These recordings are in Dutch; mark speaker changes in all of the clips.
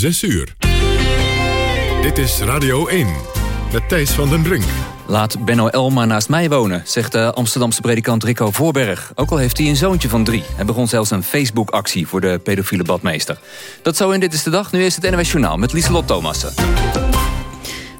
Speaker 1: 6 uur. Dit is Radio 1 met Thijs van den Brink.
Speaker 2: Laat Benno maar naast mij wonen, zegt de Amsterdamse predikant Rico Voorberg. Ook al heeft hij een zoontje van drie. Hij begon zelfs een Facebook-actie voor de pedofiele badmeester. Dat zo in Dit is de Dag. Nu is het NWS Journaal met Lieselot Thomassen.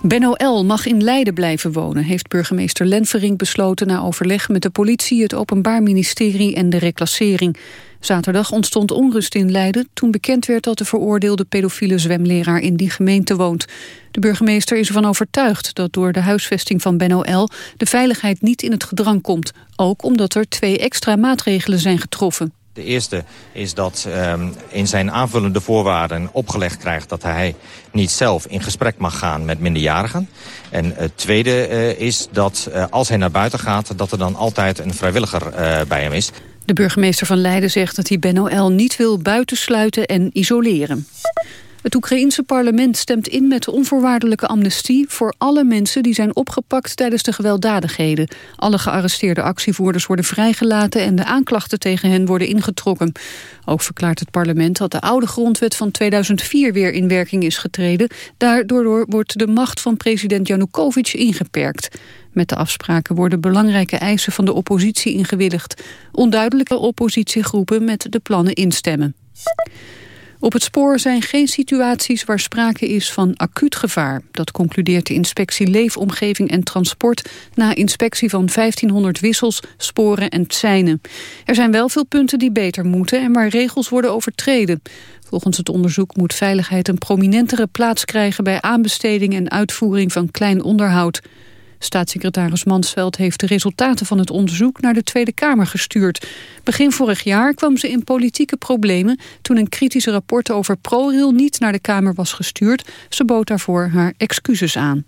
Speaker 3: Benno L. mag in Leiden blijven wonen, heeft burgemeester Lenvering besloten na overleg met de politie, het Openbaar Ministerie en de reclassering. Zaterdag ontstond onrust in Leiden toen bekend werd dat de veroordeelde pedofiele zwemleraar in die gemeente woont. De burgemeester is ervan overtuigd dat door de huisvesting van Benno L. de veiligheid niet in het gedrang komt. Ook omdat er twee extra maatregelen zijn getroffen.
Speaker 4: De eerste is dat uh, in zijn aanvullende voorwaarden opgelegd krijgt... dat hij niet zelf in gesprek mag gaan met minderjarigen. En het tweede uh, is dat uh, als hij naar buiten gaat... dat er dan altijd een vrijwilliger uh, bij hem is.
Speaker 3: De burgemeester van Leiden zegt dat hij Ben L. niet wil buitensluiten en isoleren. Het Oekraïense parlement stemt in met de onvoorwaardelijke amnestie... voor alle mensen die zijn opgepakt tijdens de gewelddadigheden. Alle gearresteerde actievoerders worden vrijgelaten... en de aanklachten tegen hen worden ingetrokken. Ook verklaart het parlement dat de oude grondwet van 2004 weer in werking is getreden. Daardoor wordt de macht van president Janukovic ingeperkt. Met de afspraken worden belangrijke eisen van de oppositie ingewilligd. Onduidelijke oppositiegroepen met de plannen instemmen. Op het spoor zijn geen situaties waar sprake is van acuut gevaar. Dat concludeert de inspectie Leefomgeving en Transport... na inspectie van 1500 wissels, sporen en seinen. Er zijn wel veel punten die beter moeten... en waar regels worden overtreden. Volgens het onderzoek moet veiligheid een prominentere plaats krijgen... bij aanbesteding en uitvoering van klein onderhoud. Staatssecretaris Mansveld heeft de resultaten van het onderzoek naar de Tweede Kamer gestuurd. Begin vorig jaar kwam ze in politieke problemen toen een kritische rapport over ProRail niet naar de Kamer was gestuurd. Ze bood daarvoor haar excuses aan.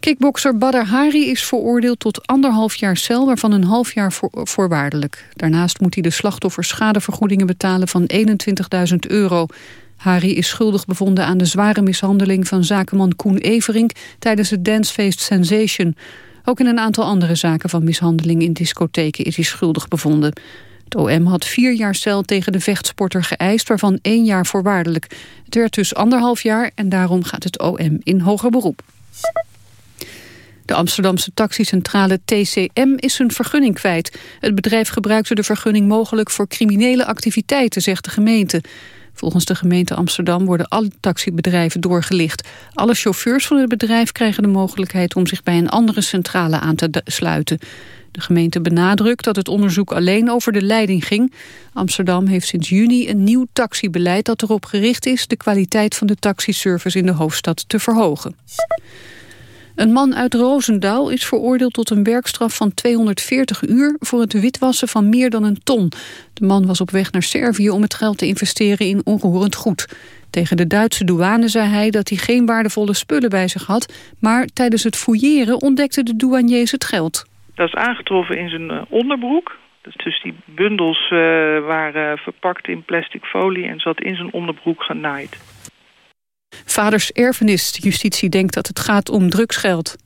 Speaker 3: Kickbokser Badr Hari is veroordeeld tot anderhalf jaar cel... waarvan een half jaar voorwaardelijk. Daarnaast moet hij de slachtoffers schadevergoedingen betalen van 21.000 euro. Harry is schuldig bevonden aan de zware mishandeling van zakenman Koen Everink tijdens het dancefeest Sensation. Ook in een aantal andere zaken van mishandeling in discotheken is hij schuldig bevonden. Het OM had vier jaar cel tegen de vechtsporter geëist, waarvan één jaar voorwaardelijk. Het werd dus anderhalf jaar en daarom gaat het OM in hoger beroep. De Amsterdamse taxicentrale TCM is zijn vergunning kwijt. Het bedrijf gebruikte de vergunning mogelijk voor criminele activiteiten, zegt de gemeente. Volgens de gemeente Amsterdam worden alle taxibedrijven doorgelicht. Alle chauffeurs van het bedrijf krijgen de mogelijkheid om zich bij een andere centrale aan te sluiten. De gemeente benadrukt dat het onderzoek alleen over de leiding ging. Amsterdam heeft sinds juni een nieuw taxibeleid dat erop gericht is de kwaliteit van de taxiservice in de hoofdstad te verhogen. Een man uit Roosendaal is veroordeeld tot een werkstraf van 240 uur... voor het witwassen van meer dan een ton. De man was op weg naar Servië om het geld te investeren in onroerend goed. Tegen de Duitse douane zei hij dat hij geen waardevolle spullen bij zich had... maar tijdens het fouilleren ontdekte de douaniers het geld.
Speaker 5: Dat is aangetroffen in zijn eh, onderbroek. Dus die bundels uh, waren verpakt in plastic folie en zat in zijn onderbroek genaaid.
Speaker 3: Vaders erfenis. Justitie denkt dat het gaat om drugsgeld.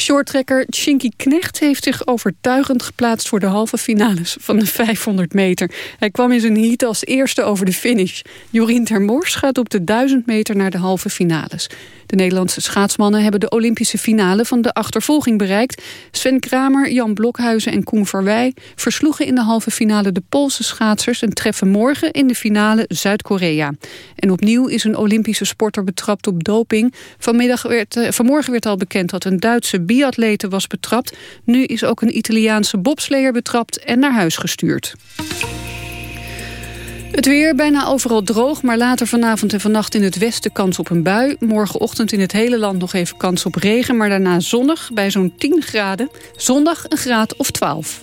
Speaker 3: Shorttrekker Shinky Knecht heeft zich overtuigend geplaatst voor de halve finales van de 500 meter. Hij kwam in zijn heat als eerste over de finish. Jorien Termors gaat op de 1000 meter naar de halve finales. De Nederlandse schaatsmannen hebben de Olympische finale van de achtervolging bereikt. Sven Kramer, Jan Blokhuizen en Koen Verwij versloegen in de halve finale de Poolse schaatsers... en treffen morgen in de finale Zuid-Korea. En opnieuw is een Olympische sporter betrapt op doping. Vanmiddag werd, eh, vanmorgen werd al bekend dat een Duitse biatlete was betrapt. Nu is ook een Italiaanse bobsleer betrapt en naar huis gestuurd. Het weer bijna overal droog, maar later vanavond en vannacht in het westen kans op een bui. Morgenochtend in het hele land nog even kans op regen, maar daarna zonnig bij zo'n 10 graden. Zondag een graad of 12.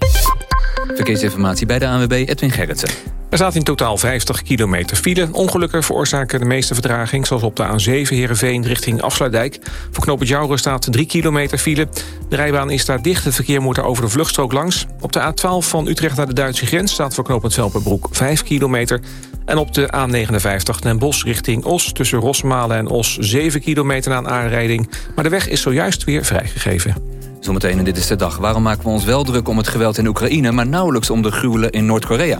Speaker 2: Verkeersinformatie bij de ANWB Edwin Gerritsen.
Speaker 6: Er staat in totaal 50 kilometer file. Ongelukken veroorzaken de meeste vertraging... zoals op de A7 Heerenveen richting Afsluitdijk. Voor knooppunt Jouren staat 3 kilometer file. De rijbaan is daar dicht. Het verkeer moet er over de vluchtstrook langs. Op de A12 van Utrecht naar de Duitse grens... staat voor knooppunt Velperbroek 5 kilometer. En op de A59 Den richting Os... tussen Rosmalen en Os 7 kilometer na een aanrijding. Maar de weg is zojuist weer vrijgegeven.
Speaker 2: Zometeen in Dit is de Dag. Waarom maken we ons wel druk om het geweld in Oekraïne... maar nauwelijks om de gruwelen in Noord-Korea?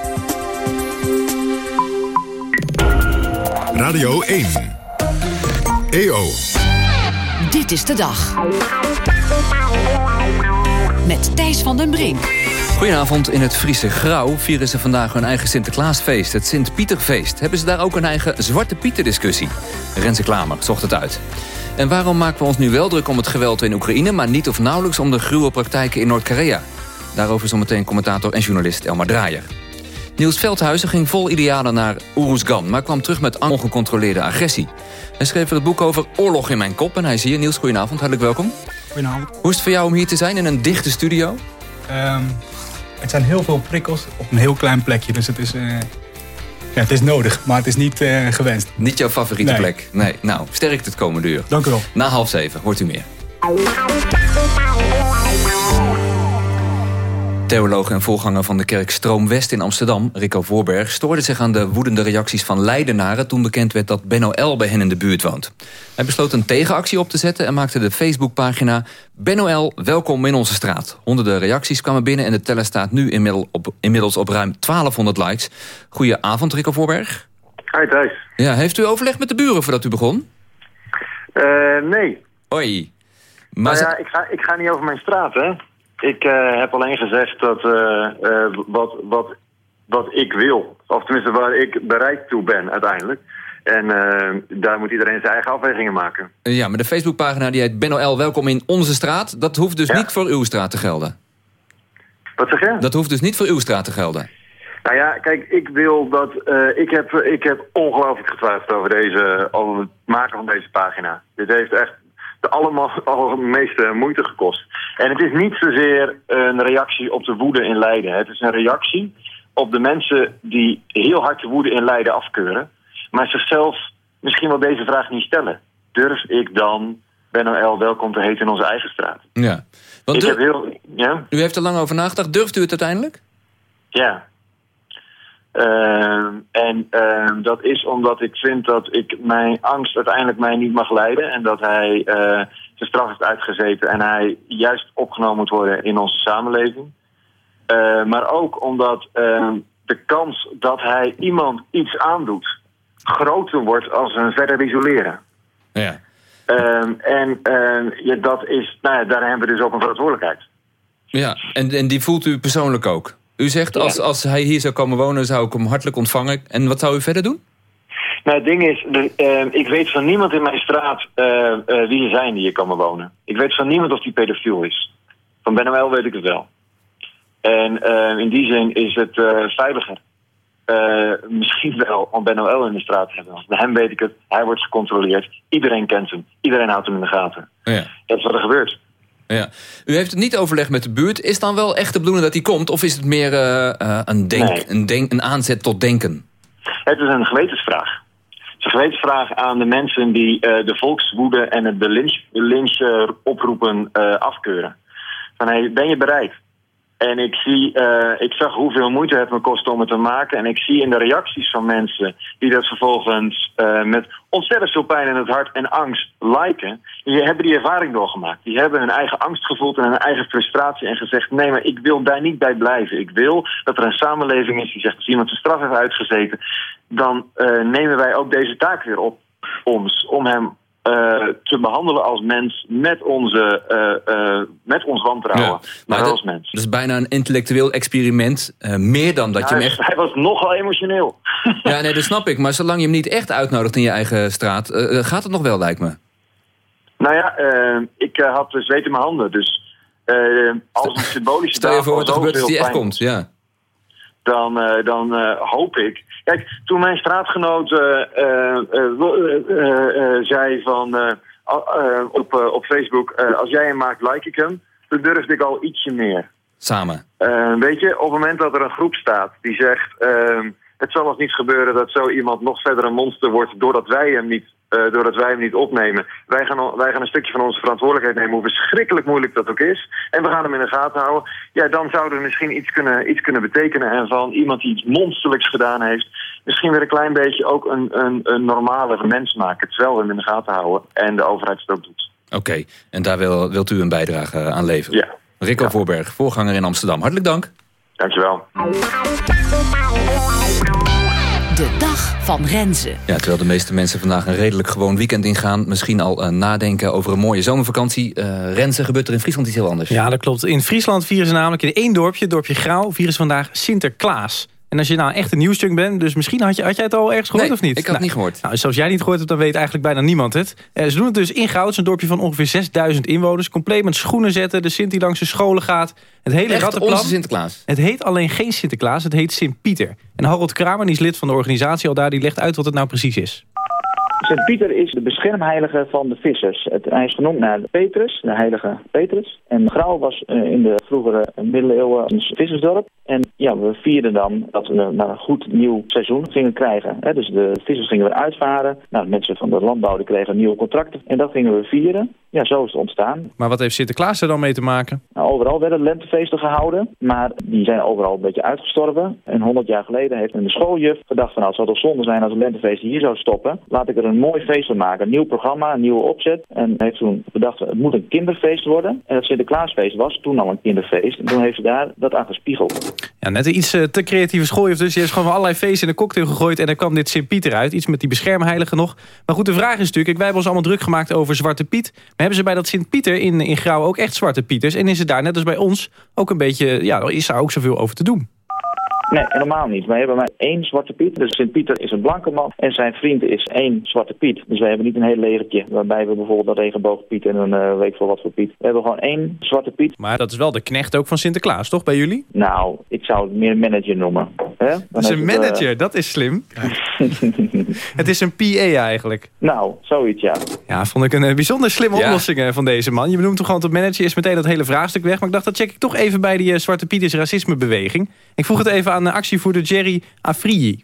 Speaker 1: Radio 1. EO.
Speaker 7: Dit is de dag. Met Thijs van den Brink.
Speaker 2: Goedenavond. In het Friese Grauw vieren ze vandaag hun eigen Sinterklaasfeest. Het Sint-Pieterfeest. Hebben ze daar ook een eigen Zwarte Pieter discussie? Renze Klamer zocht het uit. En waarom maken we ons nu wel druk om het geweld in Oekraïne... maar niet of nauwelijks om de gruwelpraktijken in Noord-Korea? Daarover zometeen commentator en journalist Elmar Draaier. Niels Veldhuizen ging vol idealen naar Oeruzgan... maar kwam terug met ongecontroleerde agressie. Hij schreef het boek over Oorlog in mijn kop... en hij is hier. Niels, goedenavond, hartelijk welkom.
Speaker 8: Goedenavond.
Speaker 2: Hoe is het voor jou om hier te zijn in een dichte studio?
Speaker 8: Um, het zijn heel veel prikkels op een heel klein plekje, dus het is... Uh, ja, het is nodig, maar het is niet uh, gewenst.
Speaker 2: Niet jouw favoriete
Speaker 8: nee.
Speaker 2: plek? Nee. Nou, sterkte het komende uur.
Speaker 8: Dank u wel.
Speaker 2: Na half zeven hoort u meer. Theoloog en voorganger van de kerk Stroom West in Amsterdam, Rico Voorberg, stoorde zich aan de woedende reacties van Leidenaren toen bekend werd dat Benno L. bij hen in de buurt woont. Hij besloot een tegenactie op te zetten en maakte de Facebookpagina Benno L. Welkom in onze straat. Honderden reacties kwamen binnen en de teller staat nu inmiddels op, inmiddels op ruim 1200 likes. Goedenavond, Rico Voorberg.
Speaker 9: Hi Thijs.
Speaker 2: Ja, heeft u overleg met de buren voordat u begon?
Speaker 9: Uh, nee.
Speaker 2: Oei.
Speaker 9: Maar nou ja, ik ga, ik ga niet over mijn straat, hè. Ik uh, heb alleen gezegd dat uh, uh, wat, wat, wat ik wil, of tenminste waar ik bereid toe ben uiteindelijk. En daar moet iedereen zijn eigen afwegingen maken.
Speaker 2: Ja, maar de Facebookpagina die heet Benno L. Welkom in onze straat. Dat hoeft dus ja. niet voor uw straat te gelden.
Speaker 9: Wat zeg je?
Speaker 2: Dat hoeft dus niet voor uw straat te gelden.
Speaker 9: Nou ja, kijk, ik wil dat... ik, heb, ik heb ongelooflijk getwijfeld over, deze, over het maken van deze pagina. Dit heeft echt de allermeeste moeite gekost. En het is niet zozeer een reactie op de woede in Leiden. Het is een reactie op de mensen die heel hard de woede in Leiden afkeuren... maar zichzelf misschien wel deze vraag niet stellen. Durf ik dan Ben welkom te heten in onze eigen straat?
Speaker 2: Ja.
Speaker 9: Want ik heb heel, ja?
Speaker 2: U heeft er lang over nagedacht. Durft u het uiteindelijk?
Speaker 9: Ja. Uh, en uh, dat is omdat ik vind dat ik mijn angst uiteindelijk mij niet mag leiden. En dat hij uh, zijn straf heeft uitgezeten en hij juist opgenomen moet worden in onze samenleving. maar ook omdat ehm, de kans dat hij iemand iets aandoet groter wordt als een verder isoleren.
Speaker 2: Ja.
Speaker 9: Ehm, en ja, dat is, nou ja, daar hebben we dus ook een verantwoordelijkheid.
Speaker 2: Ja, en, en die voelt u persoonlijk ook? U zegt, als, als hij hier zou komen wonen, zou ik hem hartelijk ontvangen. En wat zou u verder doen?
Speaker 9: Nou, het ding is, de, uh, ik weet van niemand in mijn straat uh, uh, wie ze zijn die hier komen wonen. Ik weet van niemand of die pedofiel is. Van Ben Noël weet ik het wel. En in die zin is het veiliger. misschien wel om Ben Noël in de straat te hebben. Bij hem weet ik het, hij wordt gecontroleerd. Iedereen kent hem. Iedereen houdt hem in de gaten.
Speaker 2: Ja.
Speaker 9: Dat is wat er gebeurt.
Speaker 2: Ja. U heeft het niet overlegd met de buurt. Is dan wel echt de bedoeling dat hij komt? Of is het meer uh, uh, een, denk,
Speaker 9: nee.
Speaker 2: een, denk, een aanzet tot denken?
Speaker 9: Het is een gewetensvraag. Het is een gewetensvraag aan de mensen die uh, de volkswoede en de lynch, lynch oproepen afkeuren. Van, hey, ben je bereid? En ik, zie, uh, ik zag hoeveel moeite het me kostte om het te maken. En ik zie in de reacties van mensen die dat vervolgens uh, met ontzettend veel pijn in het hart en angst liken. Die hebben die ervaring doorgemaakt. Die hebben hun eigen angst gevoeld en hun eigen frustratie en gezegd... nee, maar ik wil daar niet bij blijven. Ik wil dat er een samenleving is die zegt... als iemand zijn straf heeft uitgezeten... dan uh, nemen wij ook deze taak weer op ons om hem eh, te behandelen als mens met, onze, eh, eh, met ons wantrouwen, maar wel als mens.
Speaker 2: Dat is bijna een intellectueel experiment. meer dan dat je hem
Speaker 9: hij,
Speaker 2: echt...
Speaker 9: hij was nogal emotioneel.
Speaker 2: Ja, nee, dat snap ik. Maar zolang je hem niet echt uitnodigt in je eigen straat... gaat het nog wel, lijkt me.
Speaker 9: Nou ja, ik had zweet in mijn handen, dus als een symbolische
Speaker 2: Stel je voor wat er gebeurt als die echt
Speaker 9: pijn
Speaker 2: komt. Ja.
Speaker 9: dan, dan hoop ik. Kijk, toen mijn straatgenoot eh, eh, eh, zei van op, op Facebook: als jij hem maakt, like ik hem. Toen durfde ik al ietsje meer.
Speaker 2: Samen.
Speaker 9: Weet je, op het moment dat er een groep staat die zegt: het zal ons niet gebeuren dat zo iemand nog verder een monster wordt doordat wij hem niet, eh, doordat wij hem niet opnemen. Wij gaan, wij gaan een stukje van onze verantwoordelijkheid nemen, hoe verschrikkelijk moeilijk dat ook is. En we gaan hem in de gaten houden. Ja, dan zouden we misschien iets kunnen, iets kunnen betekenen. En van iemand die iets monsterlijks gedaan heeft, misschien weer een klein beetje ook een, een, een normale mens maken. Terwijl we hem in de gaten houden en de overheid het ook doet.
Speaker 2: Oké, en daar wil, wilt u een bijdrage aan leveren?
Speaker 9: Ja.
Speaker 2: Rico Voorberg, voorganger in Amsterdam. Hartelijk dank.
Speaker 9: Dankjewel.
Speaker 7: De dag van Renze.
Speaker 2: Ja, terwijl de meeste mensen vandaag een redelijk gewoon weekend ingaan... misschien al eh, nadenken over een mooie zomervakantie. Eh Renze gebeurt er in Friesland iets heel anders.
Speaker 10: Ja, dat klopt. In Friesland vieren ze namelijk in één dorpje, het dorpje Grauw... vieren ze vandaag Sinterklaas. En als je nou echt een nieuwsjunk bent, dus misschien had, je, had jij het al ergens gehoord
Speaker 2: Nee,
Speaker 10: of niet?
Speaker 2: ik had het niet gehoord.
Speaker 10: Nou, zoals jij niet gehoord hebt, dan weet eigenlijk bijna niemand het. Eh, ze doen het dus in is een dorpje van ongeveer 6000 inwoners. Compleet met schoenen zetten, de Sint die langs de scholen gaat. Het hele
Speaker 2: Echt
Speaker 10: rattenplan.
Speaker 2: onze Sinterklaas.
Speaker 10: Het heet alleen geen Sinterklaas, het heet Sint-Pieter. En Harold Kramer, die is lid van de organisatie al daar, die legt uit wat het nou precies is.
Speaker 11: Sint-Pieter is de beschermheilige van de vissers. Het, hij is genoemd naar Petrus, de heilige Petrus. En Grauw was eh, in de vroegere middeleeuwen een vissersdorp. En ja, we vierden dan dat we nou, een goed nieuw seizoen gingen krijgen. Dus de vissers gingen weer uitvaren. Nou, de mensen van de landbouw die kregen nieuwe contracten. En dat gingen we vieren. Ja, zo is het ontstaan.
Speaker 10: Maar wat heeft Sinterklaas er dan mee te maken?
Speaker 11: Nou, overal werden lentefeesten gehouden, maar die zijn overal een beetje uitgestorven. En 100 jaar geleden heeft een schooljuf gedacht van nou, het zou toch zonde zijn als een lentefeest hier zou stoppen. Laat ik er een mooi feest van maken, een nieuw programma, een nieuwe opzet. En heeft toen bedacht, het moet een kinderfeest worden. En het Sinterklaasfeest was toen al een kinderfeest. En toen heeft ze daar dat aan gespiegeld.
Speaker 10: Ja, net een iets eh, te creatieve schooljuf dus. Die heeft gewoon allerlei feesten in een cocktail gegooid... en dan kwam dit Sint-Pieter uit. Iets met die beschermheilige nog. Maar goed, de vraag is natuurlijk... Wij hebben ons allemaal druk gemaakt over Zwarte Piet. Maar hebben ze bij dat Sint-Pieter in, in Grauw ook echt Zwarte Pieters? En is het daar, net als bij ons, ook een beetje... Ja, is daar ook zoveel over te doen?
Speaker 11: Nee, helemaal niet. Wij hebben maar één Zwarte Piet. Dus Sint-Pieter is een blanke man en zijn vriend is één Zwarte Piet. Dus wij hebben niet een heel legertje waarbij we bijvoorbeeld een regenboogpiet en een uh, weet voor wat voor Piet. We hebben gewoon één Zwarte Piet.
Speaker 10: Maar dat is wel de knecht ook van Sinterklaas, toch, bij jullie?
Speaker 11: Nou, ik zou het meer manager noemen.
Speaker 10: Dat is een manager, het, uh... dat is slim. het is een PA eigenlijk.
Speaker 11: Nou, zoiets ja.
Speaker 10: Ja, vond ik een uh, bijzonder slimme ja. oplossing van deze man. Je benoemt toch gewoon tot manager, is meteen dat hele vraagstuk weg. Maar ik dacht, dat check ik toch even bij die uh, Zwarte Pieters racismebeweging. Ik vroeg het even aan de actievoerder Jerry Afriji.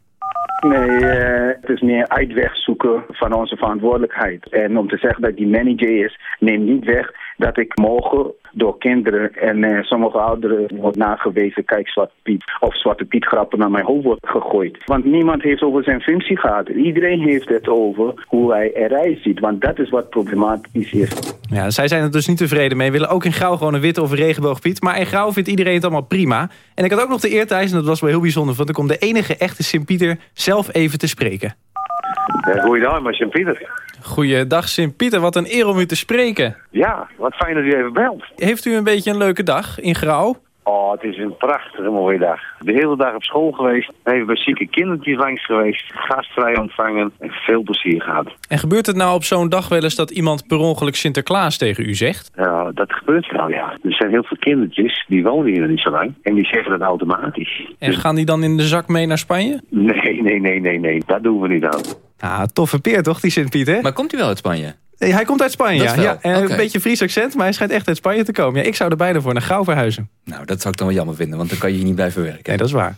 Speaker 12: Nee, uh, het is meer uitweg zoeken van onze verantwoordelijkheid. En om te zeggen dat die manager is, neemt niet weg dat ik morgen door kinderen en uh, sommige ouderen wordt nagewezen, kijk Zwarte Piet of Zwarte Piet grappen naar mijn hoofd wordt gegooid. Want niemand heeft over zijn functie gehad. Iedereen heeft het over hoe hij eruit ziet, want dat is wat problematisch is.
Speaker 10: Ja, zij zijn er dus niet tevreden mee. Willen ook in Grauw gewoon een witte of een regenboogpiet. Maar in Grauw vindt iedereen het allemaal prima. En ik had ook nog de eer thuis, en dat was wel heel bijzonder, want ik om de enige echte Sint-Pieter zelf even te spreken.
Speaker 13: Ja, goeiedag, maar Sint-Pieter.
Speaker 10: Goeiedag Sint-Pieter, wat een eer om u te spreken.
Speaker 13: Ja, wat fijn dat u even belt.
Speaker 10: Heeft u een beetje een leuke dag in Grauw?
Speaker 13: Oh, het is een prachtige mooie dag. De hele dag op school geweest, even bij zieke kindertjes langs geweest, gastvrij ontvangen en veel plezier gehad.
Speaker 10: En gebeurt het nou op zo'n dag wel eens dat iemand per ongeluk Sinterklaas tegen u zegt?
Speaker 13: Ja, dat gebeurt wel, ja. Er zijn heel veel kindertjes, die wonen hier niet zo lang en die zeggen dat automatisch.
Speaker 10: En dus... gaan die dan in de zak mee naar Spanje?
Speaker 13: Nee, nee, nee, nee, nee. Dat doen we niet aan.
Speaker 10: Ah, toffe peer toch, die Sint-Pieter?
Speaker 2: Maar komt hij wel uit Spanje?
Speaker 10: Hij komt uit Spanje, ja. ja.
Speaker 2: Okay.
Speaker 10: Een beetje Fries accent, maar hij schijnt echt uit Spanje te komen. Ja, ik zou er bijna voor naar Gauw verhuizen.
Speaker 2: Nou, dat zou ik dan wel jammer vinden, want dan kan je hier niet blijven werken.
Speaker 10: Nee, dat is waar.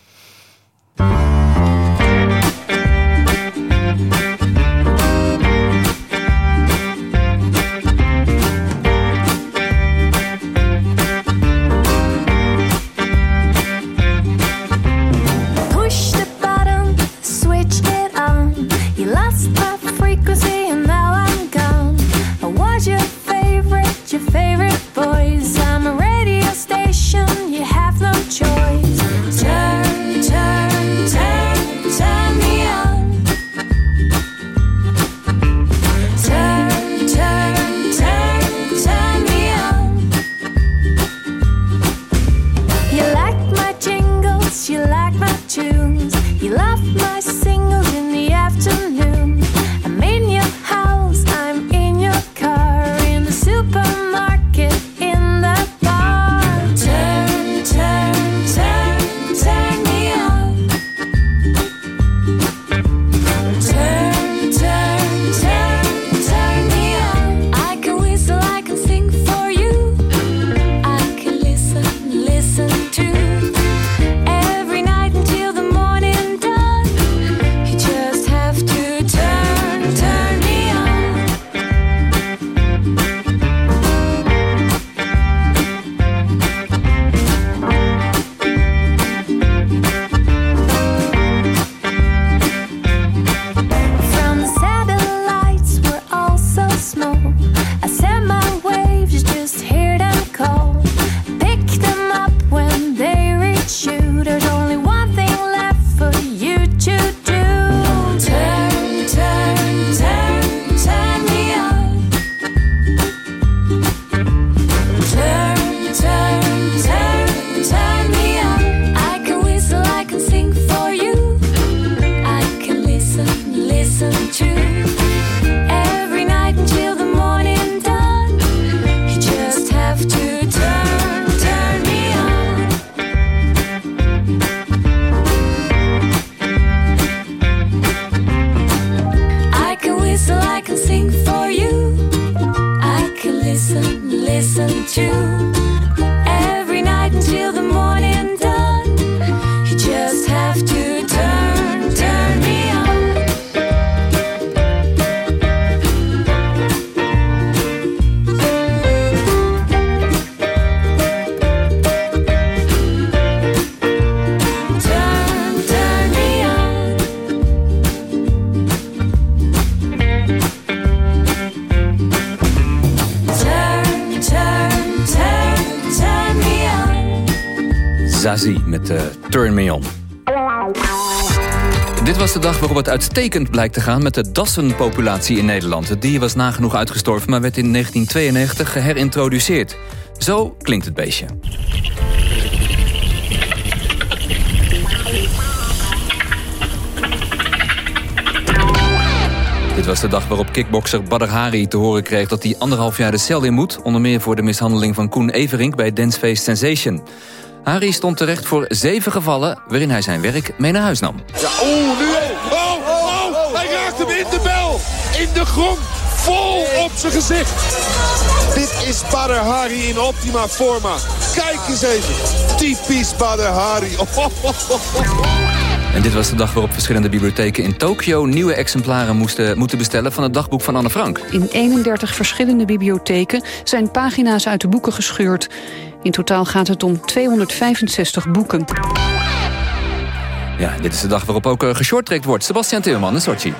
Speaker 2: Eh, Turn Me On. Dit was de dag waarop het uitstekend blijkt te gaan met de dassenpopulatie in Nederland. Het dier was nagenoeg uitgestorven, maar werd in 1992 geherintroduceerd. Zo klinkt het beestje. Dit was de dag waarop kickbokser Badr Hari te horen kreeg dat hij anderhalf jaar de cel in moet. Onder meer voor de mishandeling van Koen Everink bij Danceface Sensation. Hari stond terecht voor zeven gevallen waarin hij zijn werk mee naar huis nam.
Speaker 14: Ja, oeh, nu... Oh, oh, hij raakt hem in de bel. In de grond. Vol op zijn gezicht. Dit is Badr Hari in optima forma. Kijk eens even. Typisch Badr Hari. Oh, oh, oh, oh.
Speaker 2: En dit was de dag waarop verschillende bibliotheken in Tokio... nieuwe exemplaren moesten, moeten bestellen van het dagboek van Anne Frank.
Speaker 3: In 31 verschillende bibliotheken zijn pagina's uit de boeken gescheurd. In totaal gaat het om 265 boeken.
Speaker 2: Ja, dit is de dag waarop ook uh, geshorttrekt wordt. Sebastian Timmerman in Sochi.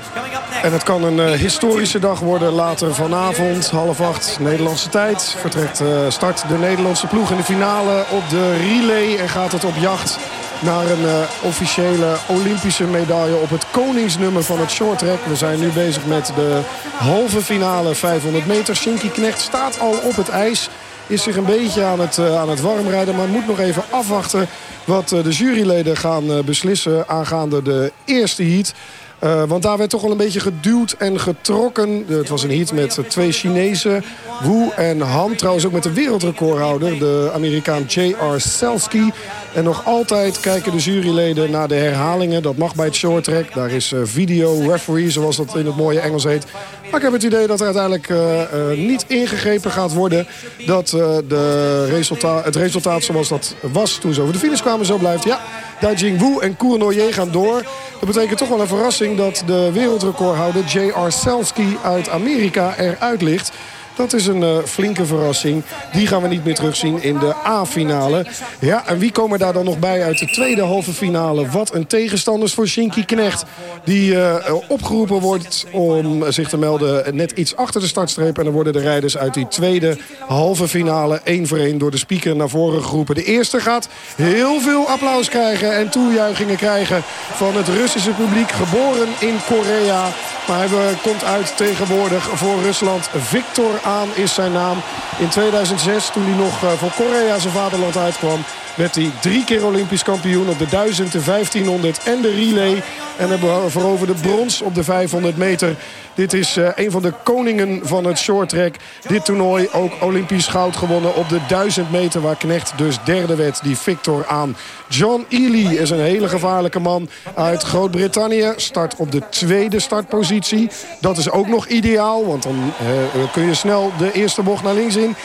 Speaker 15: En het kan een uh, historische dag worden later vanavond, half acht Nederlandse tijd. Vertrekt, uh, start de Nederlandse ploeg in de finale op de relay en gaat het op jacht naar een uh, officiële Olympische medaille op het koningsnummer van het shorttrack. We zijn nu bezig met de halve finale 500 meter. Shinky Knecht staat al op het ijs. Is zich een beetje aan het, uh, aan het warmrijden. Maar moet nog even afwachten wat uh, de juryleden gaan beslissen aangaande de eerste heat. Uh, want daar werd toch wel een beetje geduwd en getrokken. Het was een heat met twee Chinezen. Wu en Han. Trouwens ook met de wereldrecordhouder. De Amerikaan J.R. Selski. En nog altijd kijken de juryleden naar de herhalingen. Dat mag bij het shorttrack. Daar is uh, video referee, zoals dat in het mooie Engels heet. Maar ik heb het idee dat er uiteindelijk niet ingegrepen gaat worden. Dat de het resultaat zoals dat was toen ze over de finish kwamen zo blijft. Ja, Daijing Wu en Koer Noyer gaan door. Dat betekent toch wel een verrassing dat de wereldrecordhouder J.R. Selski uit Amerika eruit ligt. Dat is een uh, flinke verrassing. Die gaan we niet meer terugzien in de A-finale. Ja, en wie komen daar dan nog bij uit de tweede halve finale? Wat een tegenstanders voor Shinky Knecht. Die uh, opgeroepen wordt om zich te melden net iets achter de startstreep. En dan worden de rijders uit die tweede halve finale één voor één door de speaker naar voren geroepen. De eerste gaat heel veel applaus krijgen en toejuichingen krijgen van het Russische publiek. Geboren in Korea. Maar hij komt uit tegenwoordig voor Rusland. Victor aan is zijn naam. In 2006, toen hij nog voor Korea zijn vaderland uitkwam... werd hij drie keer Olympisch kampioen op de 1000, de 1500 en de relay. En hij veroverde brons op de 500 meter. Dit is uh, een van de koningen van het shorttrack. Dit toernooi ook Olympisch goud gewonnen op de 1000 meter... waar Knecht dus derde werd, die Victor aan. John Ely is een hele gevaarlijke man uit Groot-Brittannië. Start op de tweede startpositie. Dat is ook nog ideaal, want dan uh, kun je snel de eerste bocht naar links in.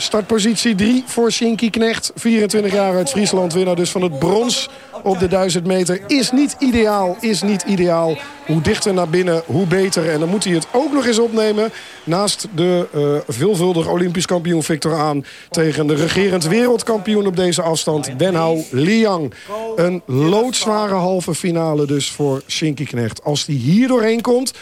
Speaker 15: Startpositie 3 voor Shinky Knecht. 24 jaar uit Friesland, winnaar dus van het brons op de 1000 meter. Is niet ideaal, is niet ideaal. Hoe dichter naar binnen, hoe beter. En dan moet hij het ook nog eens opnemen... naast de uh, veelvuldig Olympisch kampioen Victor aan... tegen de regerend wereldkampioen op deze afstand, Wenhao Liang. Een loodzware halve finale dus voor Shinky Knecht. Als die hier doorheen komt...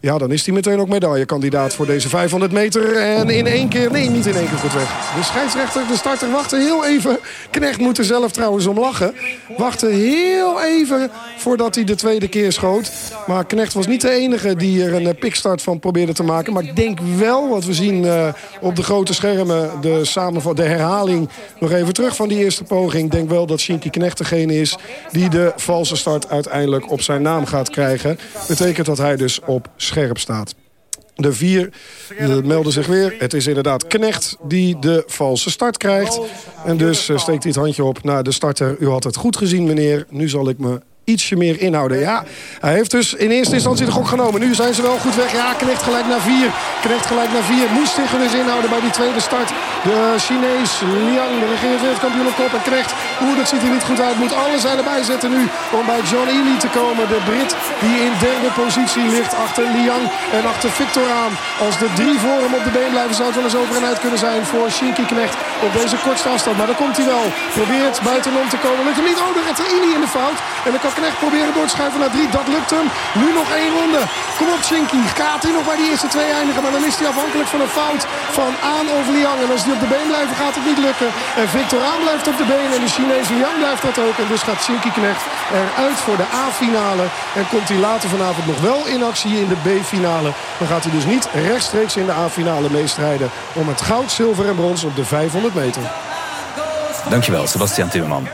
Speaker 15: Ja, dan is hij meteen ook medaillekandidaat voor deze 500 meter. En in één keer, nee, niet in één keer goed weg. De scheidsrechter, de starter, wachtte heel even. Knecht moet er zelf trouwens om lachen. Wachtte heel even voordat hij de tweede keer schoot. Maar Knecht was niet de enige die er een pikstart van probeerde te maken. Maar ik denk wel, wat we zien uh, op de grote schermen... De, de herhaling nog even terug van die eerste poging. Ik denk wel dat Shinky Knecht degene is... die de valse start uiteindelijk op zijn naam gaat krijgen. Betekent dat hij dus op scherp staat. De vier uh, melden zich weer. Het is inderdaad Knecht die de valse start krijgt. En dus uh, steekt hij het handje op naar de starter. U had het goed gezien, meneer. Nu zal ik me ietsje meer inhouden. Ja, hij heeft dus in eerste instantie de gok genomen. Nu zijn ze wel goed weg. Ja, Knecht gelijk naar vier. Knecht gelijk naar vier. Moest zich dus inhouden bij die tweede start. De Chinees Liang, de regerend op kop. En Knecht, oeh, dat ziet er niet goed uit. Moet alle zijn erbij zetten nu om bij John Ely te komen. De Brit die in derde positie ligt achter Liang en achter Victor aan. Als de drie voor hem op de been blijven zou het wel eens over en uit kunnen zijn voor Shinky Knecht op deze kortste afstand. Maar daar komt hij wel. Probeert buitenom te komen. Lukt hem niet. Oh, redt Ely in de fout. En dan kan Knecht proberen door te schuiven naar drie. Dat lukt hem. Nu nog één ronde. Kom op Shinky. Gaat hij nog bij die eerste twee eindigen. Maar dan is hij afhankelijk van een fout van Aan of Liang. En als die op de been blijven gaat het niet lukken. En Victor Aan blijft op de been. En de Chinees Liang blijft dat ook. En dus gaat Shinky Knecht eruit voor de A-finale. En komt hij later vanavond nog wel in actie in de B-finale. Dan gaat hij dus niet rechtstreeks in de A-finale meestrijden. Om het goud, zilver en brons op de 500 meter.
Speaker 2: Dankjewel, Sebastian Timmerman.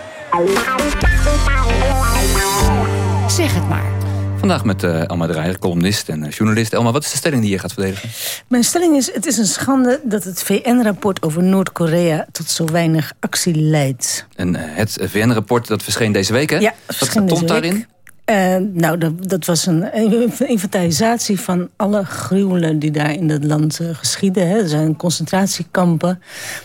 Speaker 16: Zeg het maar.
Speaker 2: Vandaag met eh, Elma Dreyer, columnist en eh, journalist. Elma, wat is de stelling die je gaat verdedigen?
Speaker 16: Mijn stelling is, het is een schande dat het VN-rapport over Noord-Korea tot zo weinig actie leidt.
Speaker 2: En eh, het VN-rapport dat verscheen deze week, hè?
Speaker 16: Ja,
Speaker 2: Wat
Speaker 16: verscheen deze
Speaker 2: stond daarin?
Speaker 16: Eh, nou, dat, dat was een inventarisatie van alle gruwelen die daar in dat land eh, geschieden. Hè. Er zijn concentratiekampen.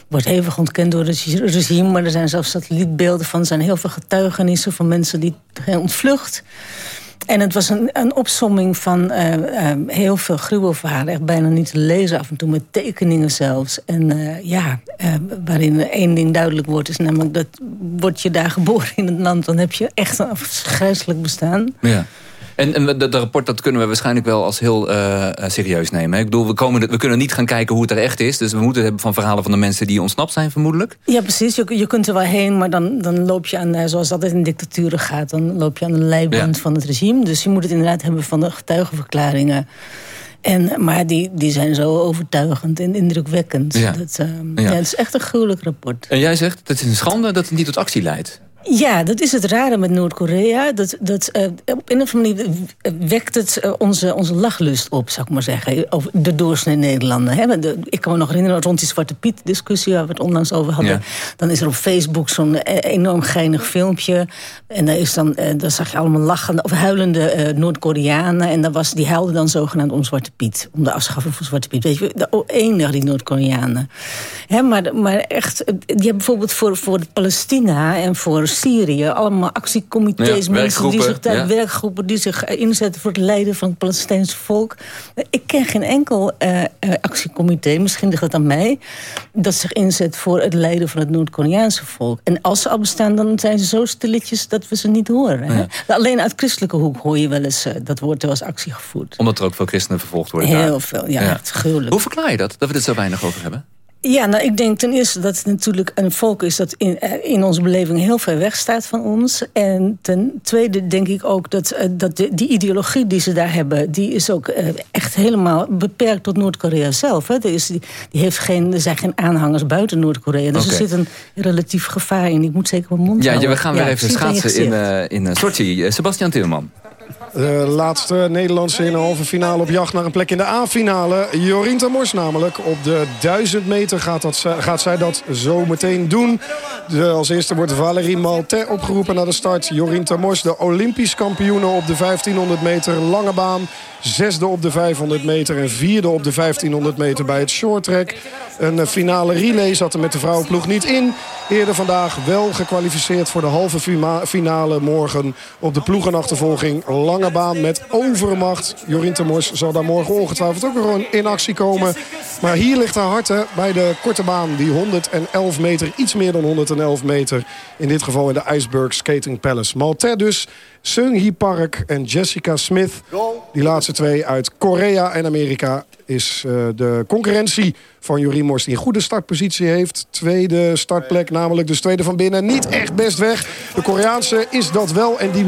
Speaker 16: Wordt hevig ontkend door het regime, maar er zijn zelfs satellietbeelden van. Er zijn heel veel getuigenissen van mensen die zijn ontvlucht. En het was een, een opsomming van eh, eh, heel veel gruwelverhalen. Echt bijna niet te lezen, af en toe met tekeningen zelfs. En eh, ja, waarin één ding duidelijk wordt... is namelijk dat word je daar geboren in het land... dan heb je echt een afgrijzelijk bestaan.
Speaker 2: Ja. En, en dat dat rapport dat kunnen we waarschijnlijk wel als heel eh, eh, serieus nemen. Ik bedoel, we, komen, we kunnen niet gaan kijken hoe het er echt is. Dus we moeten het hebben van verhalen van de mensen die ontsnapt zijn, vermoedelijk.
Speaker 16: Ja, precies. Je, je kunt er wel heen, maar dan, dan loop je aan... zoals dat in dictaturen gaat, dan loop je aan de leiband
Speaker 2: Ja.
Speaker 16: van het regime. Dus je moet het inderdaad hebben van de getuigenverklaringen... En, maar die, die zijn zo overtuigend en indrukwekkend.
Speaker 2: Ja.
Speaker 16: Dat, ehm,
Speaker 2: Ja.
Speaker 16: ja. het is echt een gruwelijk rapport.
Speaker 2: En jij zegt, het is een schande dat het niet tot actie leidt.
Speaker 16: Ja, dat is het rare met Noord-Korea. Dat, dat, eh, op een of andere manier wekt het eh, onze, onze lachlust op, zou ik maar zeggen. Over de doorsnee Nederlander. Hè. De- ik kan me nog herinneren rond die Zwarte Piet discussie... waar we het onlangs over hadden.
Speaker 2: Ja.
Speaker 16: Dan is er op Facebook zo'n eh, enorm geinig filmpje. En daar, is dan, daar zag je allemaal lachende of huilende Noord-Koreanen. En dan was, die huilden dan zogenaamd om Zwarte Piet. Om de afschaffing van Zwarte Piet. Weet je, de enige die Noord-Koreanen. Maar, maar echt, die hebben bijvoorbeeld voor, voor Palestina en voor Syrië... allemaal actiecomité's,
Speaker 2: Ja,
Speaker 16: mensen die zich daar,
Speaker 2: ja.
Speaker 16: werkgroepen... die zich eh, inzetten voor het lijden van het Palestijnse volk. Ik ken geen enkel eh, actiecomité, misschien ligt dat aan mij... dat zich inzet voor het lijden van het Noord-Koreaanse volk. En als ze al bestaan, dan zijn ze zo stilletjes dat we ze niet horen. Hè? Alleen uit christelijke hoek hoor je wel eens... dat wordt er als actie gevoerd.
Speaker 2: Omdat er ook veel christenen vervolgd worden.
Speaker 16: Heel
Speaker 2: daar.
Speaker 16: veel, ja.
Speaker 2: Hoe verklaar je dat, dat we er zo weinig over hebben?
Speaker 16: Ja, nou, ik denk ten eerste dat het natuurlijk een volk is... dat in, eh, in onze beleving heel ver weg staat van ons. En ten tweede denk ik ook dat, eh, dat de, die ideologie die ze daar hebben... die is ook eh, echt helemaal beperkt tot Noord-Korea zelf. Hè. Er, is, die, heeft geen, er zijn geen aanhangers buiten Noord-Korea. Dus er zit een relatief gevaar in. Ik moet zeker mijn mond
Speaker 2: Ja,
Speaker 16: houden.
Speaker 2: ja, we gaan weer
Speaker 16: Ja,
Speaker 2: even schaatsen in, eh in eh, Sochi. Sebastian Timmerman.
Speaker 15: De laatste Nederlandse in de halve finale op jacht naar een plek in de A-finale. Jorien Mors namelijk. Op de 1000 meter gaat, dat, gaat zij dat zo meteen doen. Als eerste wordt Valérie Maltais opgeroepen naar de start. Jorien Mors, de Olympisch kampioene op de 1500 meter lange baan. Zesde op de 500 meter en vierde op de 1500 meter bij het shorttrack. Een finale relay zat er met de vrouwenploeg niet in. Eerder vandaag wel gekwalificeerd voor de halve finale morgen op de ploegenachtervolging. Lange baan met overmacht. Jorien Temors zal daar morgen ongetwijfeld ook gewoon in actie komen. Maar hier ligt haar hart bij de korte baan. Die 111 meter, iets meer dan 111 meter. In dit geval in de Iceberg Skating Palace. Maltais dus, Seung-hee Park en Jessica Smith. Die laatste twee uit Korea en Amerika is eh, de concurrentie van Jorien Mors... die een goede startpositie heeft. Tweede startplek, namelijk dus tweede van binnen. Niet echt best weg. De Koreaanse is dat wel en die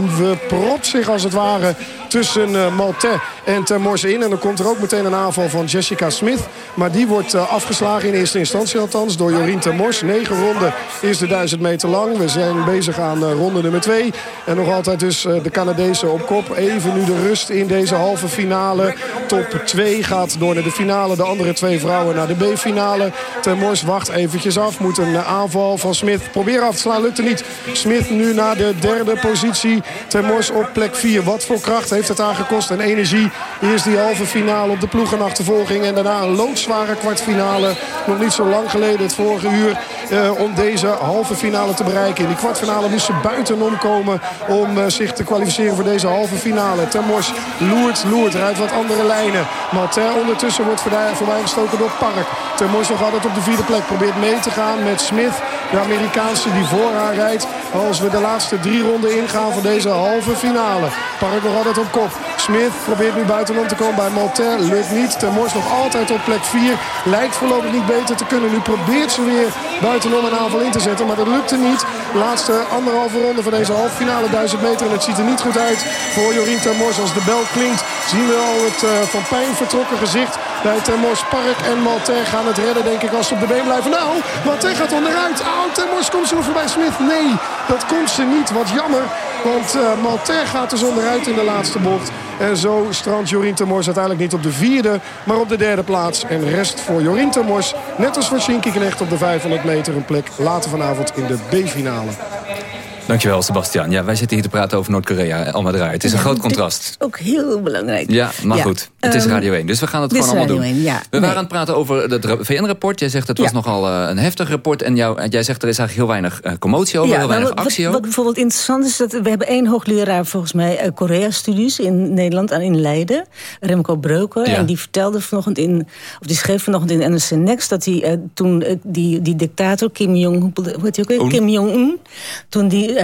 Speaker 15: propt zich als het ware tussen uh, Maltais en Termors in. En dan komt er ook meteen een aanval van Jessica Smith. Maar die wordt uh, afgeslagen in eerste instantie althans door Jorien Termors. Negen ronden is de 1000 meter lang. We zijn bezig aan ronde nummer 2. En nog altijd dus de Canadezen op kop. Even nu de rust in deze halve finale. Top 2 gaat door naar de finale. De andere twee vrouwen naar de B-finale. Termors wacht eventjes af. Moet een aanval van Smith proberen af te slaan. Lukte niet. Smith nu naar de derde positie. Termors op plek 4. Wat voor kracht heeft het aangekost en energie. Eerst die halve finale op de ploegenachtervolging. En daarna een loodzware kwartfinale. Nog niet zo lang geleden, het vorige uur. Uh, om deze halve finale te bereiken. In die kwartfinale moest ze buitenom komen om uh, zich te kwalificeren voor deze halve finale. Termors loert, loert, rijdt wat andere lijnen. Maltais ondertussen wordt voorbij, gestoken door Park. Termors nog altijd op de vierde plek. Probeert mee te gaan met Smith, de Amerikaanse die voor haar rijdt. Als we de laatste drie ronden ingaan van deze halve finale. Park nog altijd op kop. Smith probeert nu buitenom te komen bij Maltais. Lukt niet. Termors nog altijd op plek 4. Lijkt voorlopig niet beter te kunnen. Nu probeert ze weer buitenom een aanval in te zetten. Maar dat lukte niet. Laatste anderhalve ronde van deze halve finale 1000 meter. Het ziet er niet goed uit voor Jorien Termors. Als de bel klinkt zien we al het uh, van pijn vertrokken gezicht bij Termors. Park en Maltais gaan het redden denk ik als ze op de been blijven. Nou, Maltais gaat onderuit. Oh, Termors komt ze nog voorbij Smith. Nee, dat komt ze niet. Wat jammer. Want uh, Maltais gaat dus onderuit in de laatste bocht. En zo strandt Jorien Termors uiteindelijk niet op de vierde, maar op de derde plaats. En rest voor Jorien Termors, net als voor Shinky Knecht op de 500 meter, een plek later vanavond in de B-finale.
Speaker 2: Dankjewel, Sebastian. Ja, wij zitten hier te praten over Noord-Korea, Alma Draai. Het is een groot contrast.
Speaker 16: is ook heel belangrijk.
Speaker 2: Ja, maar
Speaker 16: Ja.
Speaker 2: goed. Het is
Speaker 16: Ehm,
Speaker 2: Radio 1, dus we gaan het gewoon allemaal doen.
Speaker 16: Radio 1, ja.
Speaker 2: We
Speaker 16: Nee.
Speaker 2: waren aan het praten over het VN-rapport. Jij zegt het was nogal eh, een heftig rapport. En jou, jij zegt er is eigenlijk heel weinig eh, commotie over, heel
Speaker 16: nou,
Speaker 2: weinig
Speaker 16: wat,
Speaker 2: actie
Speaker 16: wat,
Speaker 2: over.
Speaker 16: wat bijvoorbeeld interessant is, dat we hebben één hoogleraar volgens mij eh, Korea-studies in Nederland aan in Leiden, Remco Breuker. En die vertelde vanochtend in, of die schreef vanochtend in NRC Next dat hij toen die, die dictator Kim Jong, hoe heet hij ook weer?
Speaker 2: Un.
Speaker 16: Kim Jong-un, toen die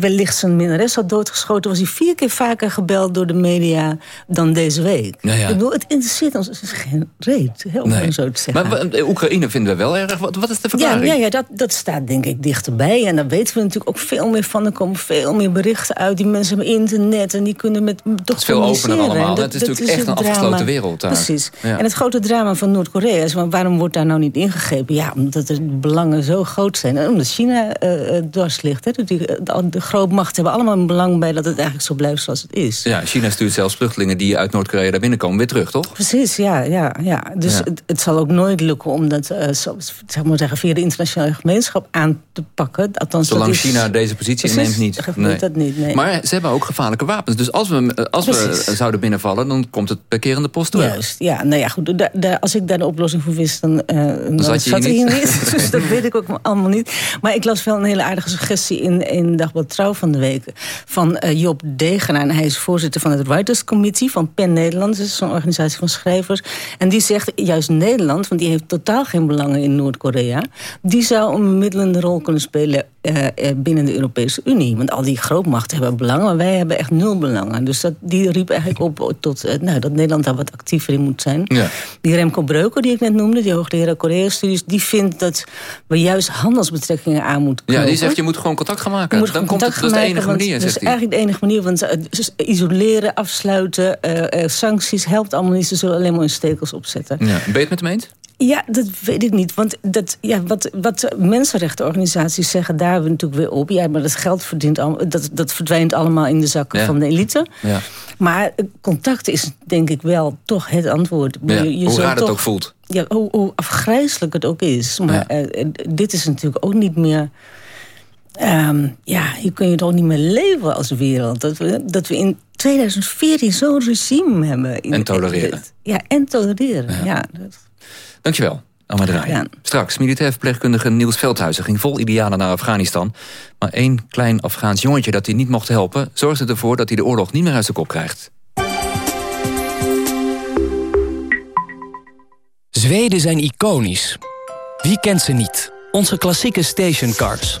Speaker 16: wellicht zijn minnares had doodgeschoten, was hij vier keer vaker gebeld door de media dan deze week.
Speaker 2: Ja, ja.
Speaker 16: Ik bedoel, het interesseert ons is geen reet, hè, om
Speaker 2: Nee.
Speaker 16: het zo te zeggen.
Speaker 2: Maar we- Oekraïne vinden we wel erg. Wat, wat is de verklaring?
Speaker 16: ja, ja dat, dat staat denk ik dichterbij. En daar weten we natuurlijk ook veel meer van. Er komen veel meer berichten uit. Die mensen hebben internet en die kunnen met toch
Speaker 2: Het is veel opener allemaal.
Speaker 16: En
Speaker 2: Het is natuurlijk echt
Speaker 16: het
Speaker 2: een
Speaker 16: drama.
Speaker 2: afgesloten wereld daar.
Speaker 16: Precies. En het grote drama van Noord-Korea is... waarom wordt daar nou niet ingegrepen? Ja, omdat de belangen zo groot zijn. En omdat China eh, eh, dwars ligt. Hè. Die, de, de grootmachten hebben allemaal een belang bij... dat het eigenlijk zo blijft zoals het is.
Speaker 2: Ja, China stuurt zelfs vluchtelingen die uit Noord-Korea daar binnenkomen weer terug, toch?
Speaker 16: Precies, ja. ja, ja. Dus
Speaker 2: Ja.
Speaker 16: Het, het zal ook nooit lukken om dat eh, zo, zeg maar zeggen, via de internationale gemeenschap aan te pakken. Althans,
Speaker 2: Zolang
Speaker 16: dat is,
Speaker 2: China deze positie
Speaker 16: Precies,
Speaker 2: inneemt niet.
Speaker 16: dat niet, nee.
Speaker 2: Maar ze hebben ook gevaarlijke wapens. Dus als we, eh, als we
Speaker 16: Precies.
Speaker 2: zouden binnenvallen, dan komt het per keer in de post terug.
Speaker 16: Juist, ja. Nou ja, goed. da- da- als ik daar de oplossing voor wist, dan, eh, dan
Speaker 2: zat je hier
Speaker 16: er
Speaker 2: niet.
Speaker 16: hier niet. dus dat weet ik ook allemaal niet. Maar ik las wel een hele aardige suggestie in, in Dagblad Trouw van de week... van Job Degenaar. En hij is voorzitter van het Writers Committee van PEN Nederland. Is zo'n organisatie van schrijvers. En die zegt, juist Nederland, want die heeft totaal geen belangen in Noord-Korea... die zou een bemiddelende rol kunnen spelen eh, eh, binnen de Europese Unie. Want al die grootmachten hebben belangen, maar wij hebben echt nul belangen. Dus dat, die riep eigenlijk op tot eh, nou, dat Nederland daar wat actiever in moet zijn.
Speaker 2: Ja.
Speaker 16: Die Remco Breuker, die ik net noemde, die hoogleraar Korea-studies... die vindt dat we juist handelsbetrekkingen aan moeten
Speaker 2: Ja,
Speaker 16: knopen.
Speaker 2: die zegt je moet gewoon contact gaan maken. Dan komt het, dat is de enige manier,
Speaker 16: want Dat is eigenlijk de enige manier, want isoleren, afsluiten, sancties... helpt allemaal niet, ze zullen alleen maar hun stekels opzetten.
Speaker 2: Ja. Ben je het met hem eens?
Speaker 16: Ja, dat weet ik niet. Want dat, ja, wat, wat mensenrechtenorganisaties zeggen, daar hebben we natuurlijk weer op. Ja, maar dat geld verdient al, dat, dat verdwijnt allemaal in de zakken
Speaker 2: Ja.
Speaker 16: van de elite.
Speaker 2: Ja.
Speaker 16: Maar contact is denk ik wel toch het antwoord.
Speaker 2: Ja,
Speaker 16: Je- je
Speaker 2: hoe raar het ook voelt.
Speaker 16: Ja, hoe, hoe afgrijzelijk het ook is. Maar eh, eh, dit is natuurlijk ook niet meer... ehm, ja, hier kun je toch niet meer leven als wereld. Dat we, dat we in 2014 zo'n regime hebben. In,
Speaker 2: En tolereren.
Speaker 16: Ja, en tolereren. Ja. dat-
Speaker 2: Dankjewel.
Speaker 16: Gedaan.
Speaker 2: Straks, militair verpleegkundige Niels Veldhuizen ging vol idealen naar Afghanistan. Maar één klein Afghaans jongetje dat hij niet mocht helpen... zorgde ervoor dat hij de oorlog niet meer uit zijn kop krijgt.
Speaker 17: Zweden zijn iconisch. Wie kent ze niet? Onze klassieke stationcars.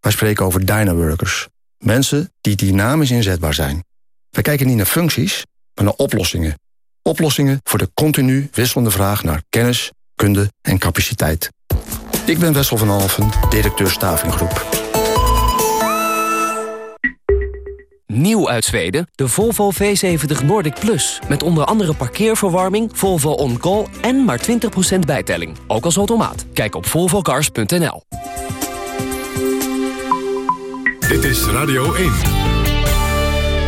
Speaker 18: Wij spreken over dynaworkers. Mensen die dynamisch inzetbaar zijn. Wij kijken niet naar functies, maar naar oplossingen. Oplossingen voor de continu wisselende vraag naar kennis, kunde en capaciteit. Ik ben Wessel van Alfen, directeur Stavinggroep.
Speaker 17: Nieuw uit Zweden, de Volvo V70 Nordic Plus. Met onder andere parkeerverwarming, Volvo On Call en maar 20% bijtelling. Ook als automaat. Kijk op volvocars.nl.
Speaker 1: Dit is Radio 1.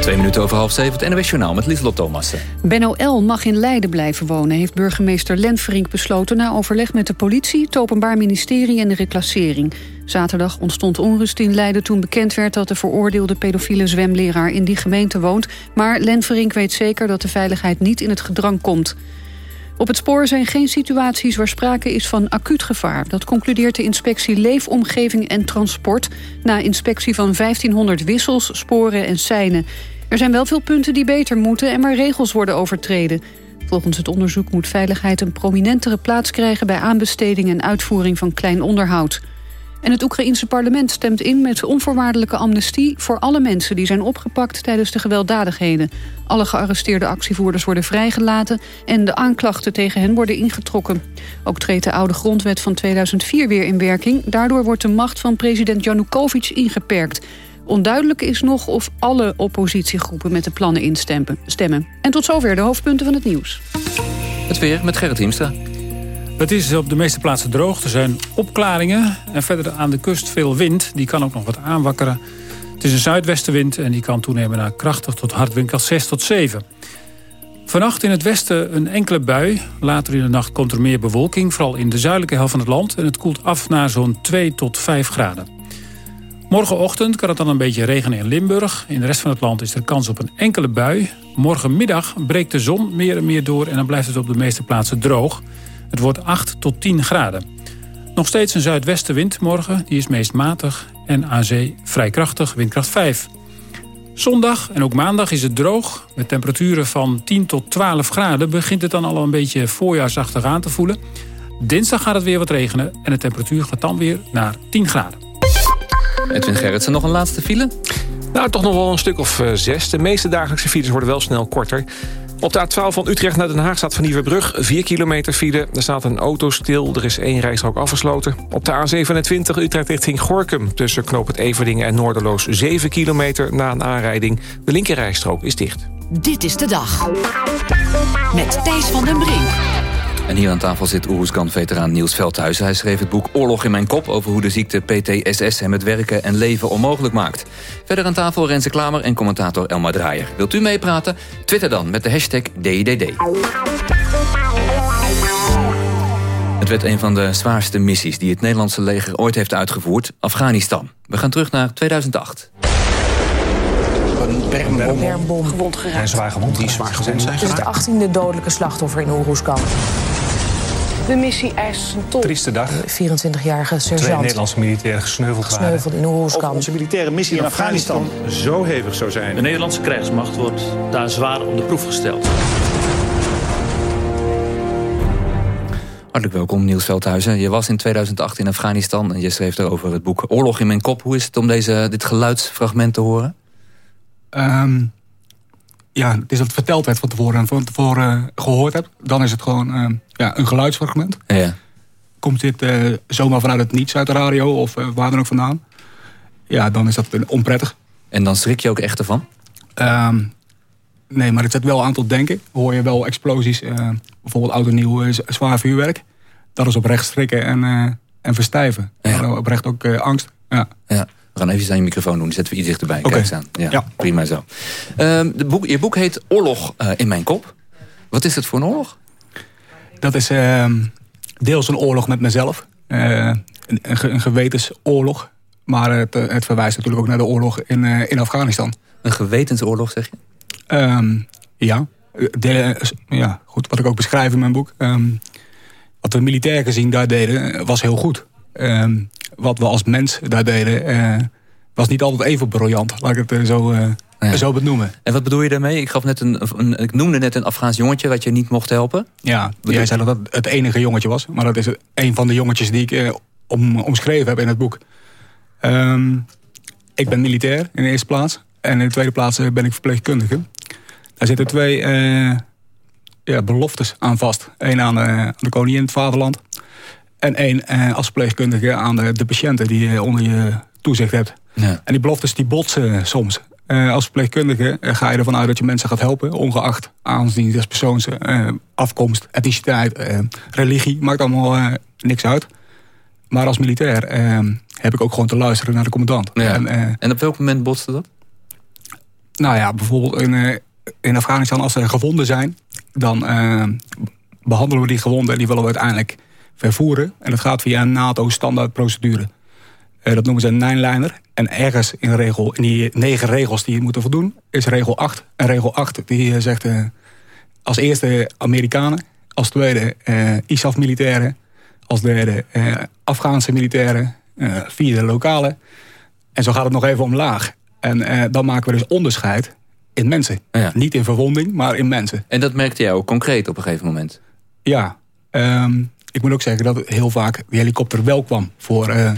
Speaker 2: Twee minuten over half zeven, het NWS Journaal met Lieselot Thomassen.
Speaker 3: Benno L. mag in Leiden blijven wonen, heeft burgemeester Lenverink besloten... na overleg met de politie, het Openbaar Ministerie en de reclassering. Zaterdag ontstond onrust in Leiden toen bekend werd... dat de veroordeelde pedofiele zwemleraar in die gemeente woont. Maar Lenverink weet zeker dat de veiligheid niet in het gedrang komt. Op het spoor zijn geen situaties waar sprake is van acuut gevaar. Dat concludeert de inspectie Leefomgeving en Transport... na inspectie van 1500 wissels, sporen en seinen. Er zijn wel veel punten die beter moeten en waar regels worden overtreden. Volgens het onderzoek moet veiligheid een prominentere plaats krijgen... bij aanbesteding en uitvoering van klein onderhoud. En het Oekraïense parlement stemt in met onvoorwaardelijke amnestie... voor alle mensen die zijn opgepakt tijdens de gewelddadigheden. Alle gearresteerde actievoerders worden vrijgelaten... en de aanklachten tegen hen worden ingetrokken. Ook treedt de oude grondwet van 2004 weer in werking. Daardoor wordt de macht van president Janukovic ingeperkt. Onduidelijk is nog of alle oppositiegroepen met de plannen instemmen. stemmen. En tot zover de hoofdpunten van het nieuws.
Speaker 2: Het weer met Gerrit Hiemstra.
Speaker 19: Het is op de meeste plaatsen droog. Er zijn opklaringen. En verder aan de kust veel wind. Die kan ook nog wat aanwakkeren. Het is een zuidwestenwind en die kan toenemen naar krachtig tot hard windkracht 6 tot 7. Vannacht in het westen een enkele bui. Later in de nacht komt er meer bewolking. Vooral in de zuidelijke helft van het land. En het koelt af naar zo'n 2 tot 5 graden. Morgenochtend kan het dan een beetje regenen in Limburg. In de rest van het land is er kans op een enkele bui. Morgenmiddag breekt de zon meer en meer door... en dan blijft het op de meeste plaatsen droog. Het wordt 8 tot 10 graden. Nog steeds een zuidwestenwind morgen, die is meest matig... en aan zee vrij krachtig, windkracht 5. Zondag en ook maandag is het droog. Met temperaturen van 10 tot 12 graden... begint het dan al een beetje voorjaarsachtig aan te voelen. Dinsdag gaat het weer wat regenen... en de temperatuur gaat dan weer naar 10 graden.
Speaker 2: Edwin Gerritsen, nog een laatste file?
Speaker 20: Nou, toch nog wel een stuk of eh, zes. De meeste dagelijkse files worden wel snel korter. Op de A12 van Utrecht naar Den Haag staat van Nieuwebrug 4 kilometer file. Er staat een auto stil, er is één rijstrook afgesloten. Op de A27 Utrecht richting Gorkum tussen Knoop het Everdingen en Noorderloos 7 kilometer na een aanrijding. De linkerrijstrook is dicht.
Speaker 7: Dit is de dag. Met Thijs van den Brink.
Speaker 2: En hier aan tafel zit Oeruzkan-veteraan Niels Veldhuizen. Hij schreef het boek Oorlog in mijn kop... over hoe de ziekte PTSS hem het werken en leven onmogelijk maakt. Verder aan tafel Renze Klamer en commentator Elma Draaier. Wilt u meepraten? Twitter dan met de hashtag DIDD. Het werd een van de zwaarste missies... die het Nederlandse leger ooit heeft uitgevoerd. Afghanistan. We gaan terug naar 2008.
Speaker 21: Een bermbom. Gewond geraakt.
Speaker 22: En zwaar gewond.
Speaker 21: Die zwaar gewond zijn
Speaker 22: Het is
Speaker 21: geraakt.
Speaker 22: de 18e dodelijke slachtoffer in Oeroeskamp. De missie eist zijn tol. Trieste dag.
Speaker 21: 24-jarige
Speaker 22: Twee
Speaker 21: sergeant.
Speaker 22: Nederlandse militairen gesneuveld waren.
Speaker 21: Gesneuveld in
Speaker 22: onze militaire missie in Afghanistan zo hevig zou zijn.
Speaker 23: De Nederlandse krijgsmacht wordt daar zwaar op de proef gesteld.
Speaker 2: Hartelijk welkom Niels Veldhuizen. Je was in 2008 in Afghanistan en je schreef daarover het boek Oorlog in mijn kop. Hoe is het om deze, dit geluidsfragment te horen?
Speaker 8: Ehm, ja, het is dat het verteld werd van tevoren en van tevoren eh, gehoord heb. Dan is het gewoon ehm, ja, een geluidsfragment.
Speaker 2: Ja.
Speaker 8: Komt dit eh, zomaar vanuit het niets uit de radio of eh, waar dan ook vandaan. Ja, dan is dat eh, onprettig.
Speaker 2: En dan schrik je ook echt ervan?
Speaker 8: Ehm, nee, maar het zet wel aan tot denken. Hoor je wel explosies, eh, bijvoorbeeld oud en nieuw eh, zwaar vuurwerk. Dat is oprecht schrikken en, eh, en verstijven. Maar Oprecht ook eh, angst. Ja.
Speaker 2: Ja. We gaan even aan je microfoon doen. Die zetten we iets dichterbij.
Speaker 8: Oké.
Speaker 2: Kijk eens aan. Ja,
Speaker 8: Ja.
Speaker 2: Prima zo. Ehm, de boek, je boek heet Oorlog eh, in mijn kop. Wat is het voor een oorlog?
Speaker 8: Dat is ehm, deels een oorlog met mezelf. Eh, een, een, ge- een gewetensoorlog. Maar het, eh, het verwijst natuurlijk ook naar de oorlog in, in Afghanistan.
Speaker 2: Een gewetensoorlog, zeg je?
Speaker 8: Ehm, ja. De- ja, goed. Wat ik ook beschrijf in mijn boek. Wat we militair gezien daar deden, was heel goed. Wat we als mens daar deden, eh, was niet altijd even briljant. Laat ik het eh, zo, eh, zo benoemen.
Speaker 2: En wat bedoel je daarmee? Ik, gaf net een, een, ik noemde net een Afghaans jongetje wat je niet mocht helpen.
Speaker 8: Ja, jij zei dat het het enige jongetje was. Maar dat is een van de jongetjes die ik eh, om, omschreven heb in het boek. Ehm, ik ben militair in de eerste plaats. En in de tweede plaats ben ik verpleegkundige. Daar zitten twee eh, ja, beloftes aan vast. Eén aan, eh, aan de koningin in het vaderland. En één eh, als verpleegkundige aan de, de patiënten die je onder je toezicht hebt.
Speaker 2: Ja.
Speaker 8: En die beloftes die botsen soms. Eh, als verpleegkundige eh, ga je ervan uit dat je mensen gaat helpen. Ongeacht aanzien des persoons eh, afkomst, etniciteit, eh, religie. Maakt allemaal eh, niks uit. Maar als militair eh, heb ik ook gewoon te luisteren naar de commandant.
Speaker 2: Ja.
Speaker 8: En, eh,
Speaker 2: En op welk moment botste dat?
Speaker 8: nou ja, bijvoorbeeld in, eh, in Afghanistan als er gewonden zijn... dan eh, behandelen we die gewonden en die willen we uiteindelijk vervoeren. En dat gaat via een NATO-standaardprocedure. Eh, dat noemen ze een nine-liner. En ergens in, regel, in die negen regels die je moeten voldoen... is regel 8. En regel 8 die eh, zegt eh, als eerste Amerikanen... als tweede eh ISAF-militairen... als derde Afghaanse militairen... vierde lokale... En zo gaat het nog even omlaag. En dan maken we dus onderscheid in mensen. Niet in verwonding, maar in mensen.
Speaker 2: En dat merkte jij ook concreet op een gegeven moment?
Speaker 8: Ja. ehm, ik moet ook zeggen dat heel vaak die helikopter wel kwam... voor eh,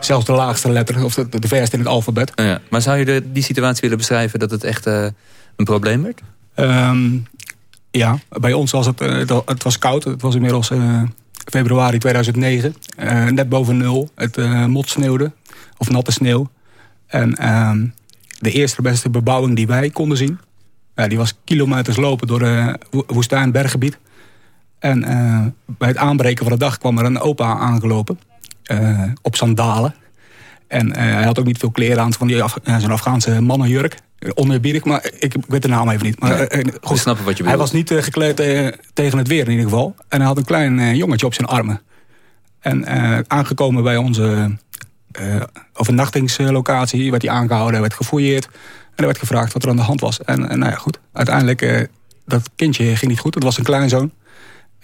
Speaker 8: zelfs de laagste letter, of de, de verste in het alfabet.
Speaker 2: Ja. Maar zou je de, die situatie willen beschrijven dat het echt eh, een probleem werd?
Speaker 8: Ehm, ja, bij ons was het, eh, het, was koud. Het was inmiddels februari 2009. eh, net boven nul. Het mot sneeuwde. Of natte sneeuw. En ehm, de eerste beste bebouwing die wij konden zien... Die was kilometers lopen door de wo- woestijn berggebied. En eh, bij het aanbreken van de dag kwam er een opa aangelopen. eh, op sandalen. En eh, hij had ook niet veel kleren aan. Van die Af zo'n Afghaanse mannenjurk. Oneerbiedig, maar ik, ik weet de naam even niet. Maar,
Speaker 2: Nee, snappen wat je
Speaker 8: hij
Speaker 2: bedoelt.
Speaker 8: was niet gekleed tegen het weer in ieder geval. En hij had een klein jongetje op zijn armen. En aangekomen bij onze overnachtingslocatie werd hij aangehouden, werd gefouilleerd. En er werd gevraagd wat er aan de hand was. En, nou ja, goed. Uiteindelijk, dat kindje ging niet goed. Het was een kleinzoon.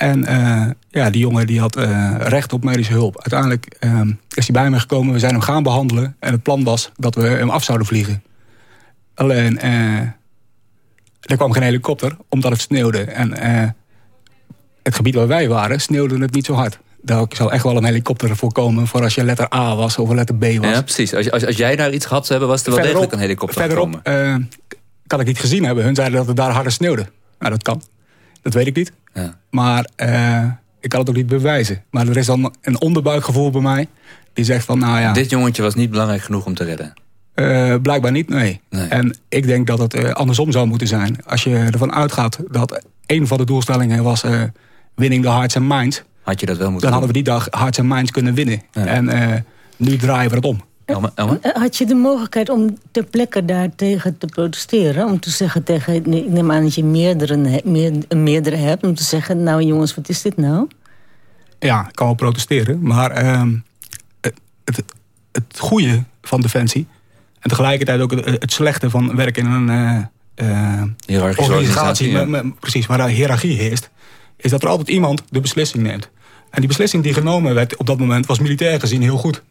Speaker 8: En eh, ja, die jongen die had eh, recht op medische hulp. Uiteindelijk eh, is hij bij me gekomen. We zijn hem gaan behandelen. En het plan was dat we hem af zouden vliegen. Alleen, eh, er kwam geen helikopter, omdat het sneeuwde. En het gebied waar wij waren, sneeuwde het niet zo hard. Daar zou echt wel een helikopter voor komen... voor als je letter A was of letter B was.
Speaker 2: Ja, precies. Als, als, als jij daar iets gehad zou hebben, was er wel degelijk een helikopter
Speaker 8: verderop kan ik niet gezien hebben. Hun zeiden dat het daar harder sneeuwde. Nou, dat kan. Dat weet ik niet.
Speaker 2: Ja.
Speaker 8: Maar eh, ik kan het ook niet bewijzen. Maar er is dan een onderbuikgevoel bij mij... die zegt van, nou ja...
Speaker 2: Dit jongetje was niet belangrijk genoeg om te redden.
Speaker 8: Eh, blijkbaar niet, nee. En ik denk dat het eh, andersom zou moeten zijn. Als je ervan uitgaat dat een van de doelstellingen was... winning the hearts and minds...
Speaker 2: Had je dat wel moeten
Speaker 8: dan hadden we die dag hearts and minds kunnen winnen. En nu draaien we het om.
Speaker 2: Elma,
Speaker 16: Eh, Had je de mogelijkheid om ter plekke daartegen te protesteren? Om te zeggen tegen, nee, ik neem aan dat je meerdere, meer, een meerdere hebt... om te zeggen, nou jongens, wat is dit nou?
Speaker 8: Ja, ik kan wel protesteren. Maar ehm, het, het, het goede van Defensie... en tegelijkertijd ook het, het slechte van werken in een eh, eh,
Speaker 2: Hiërarchische organisatie, ja.
Speaker 8: met- met- precies, waar de hiërarchie heerst... is dat er altijd iemand de beslissing neemt. En die beslissing die genomen werd op dat moment... was militair gezien heel goed.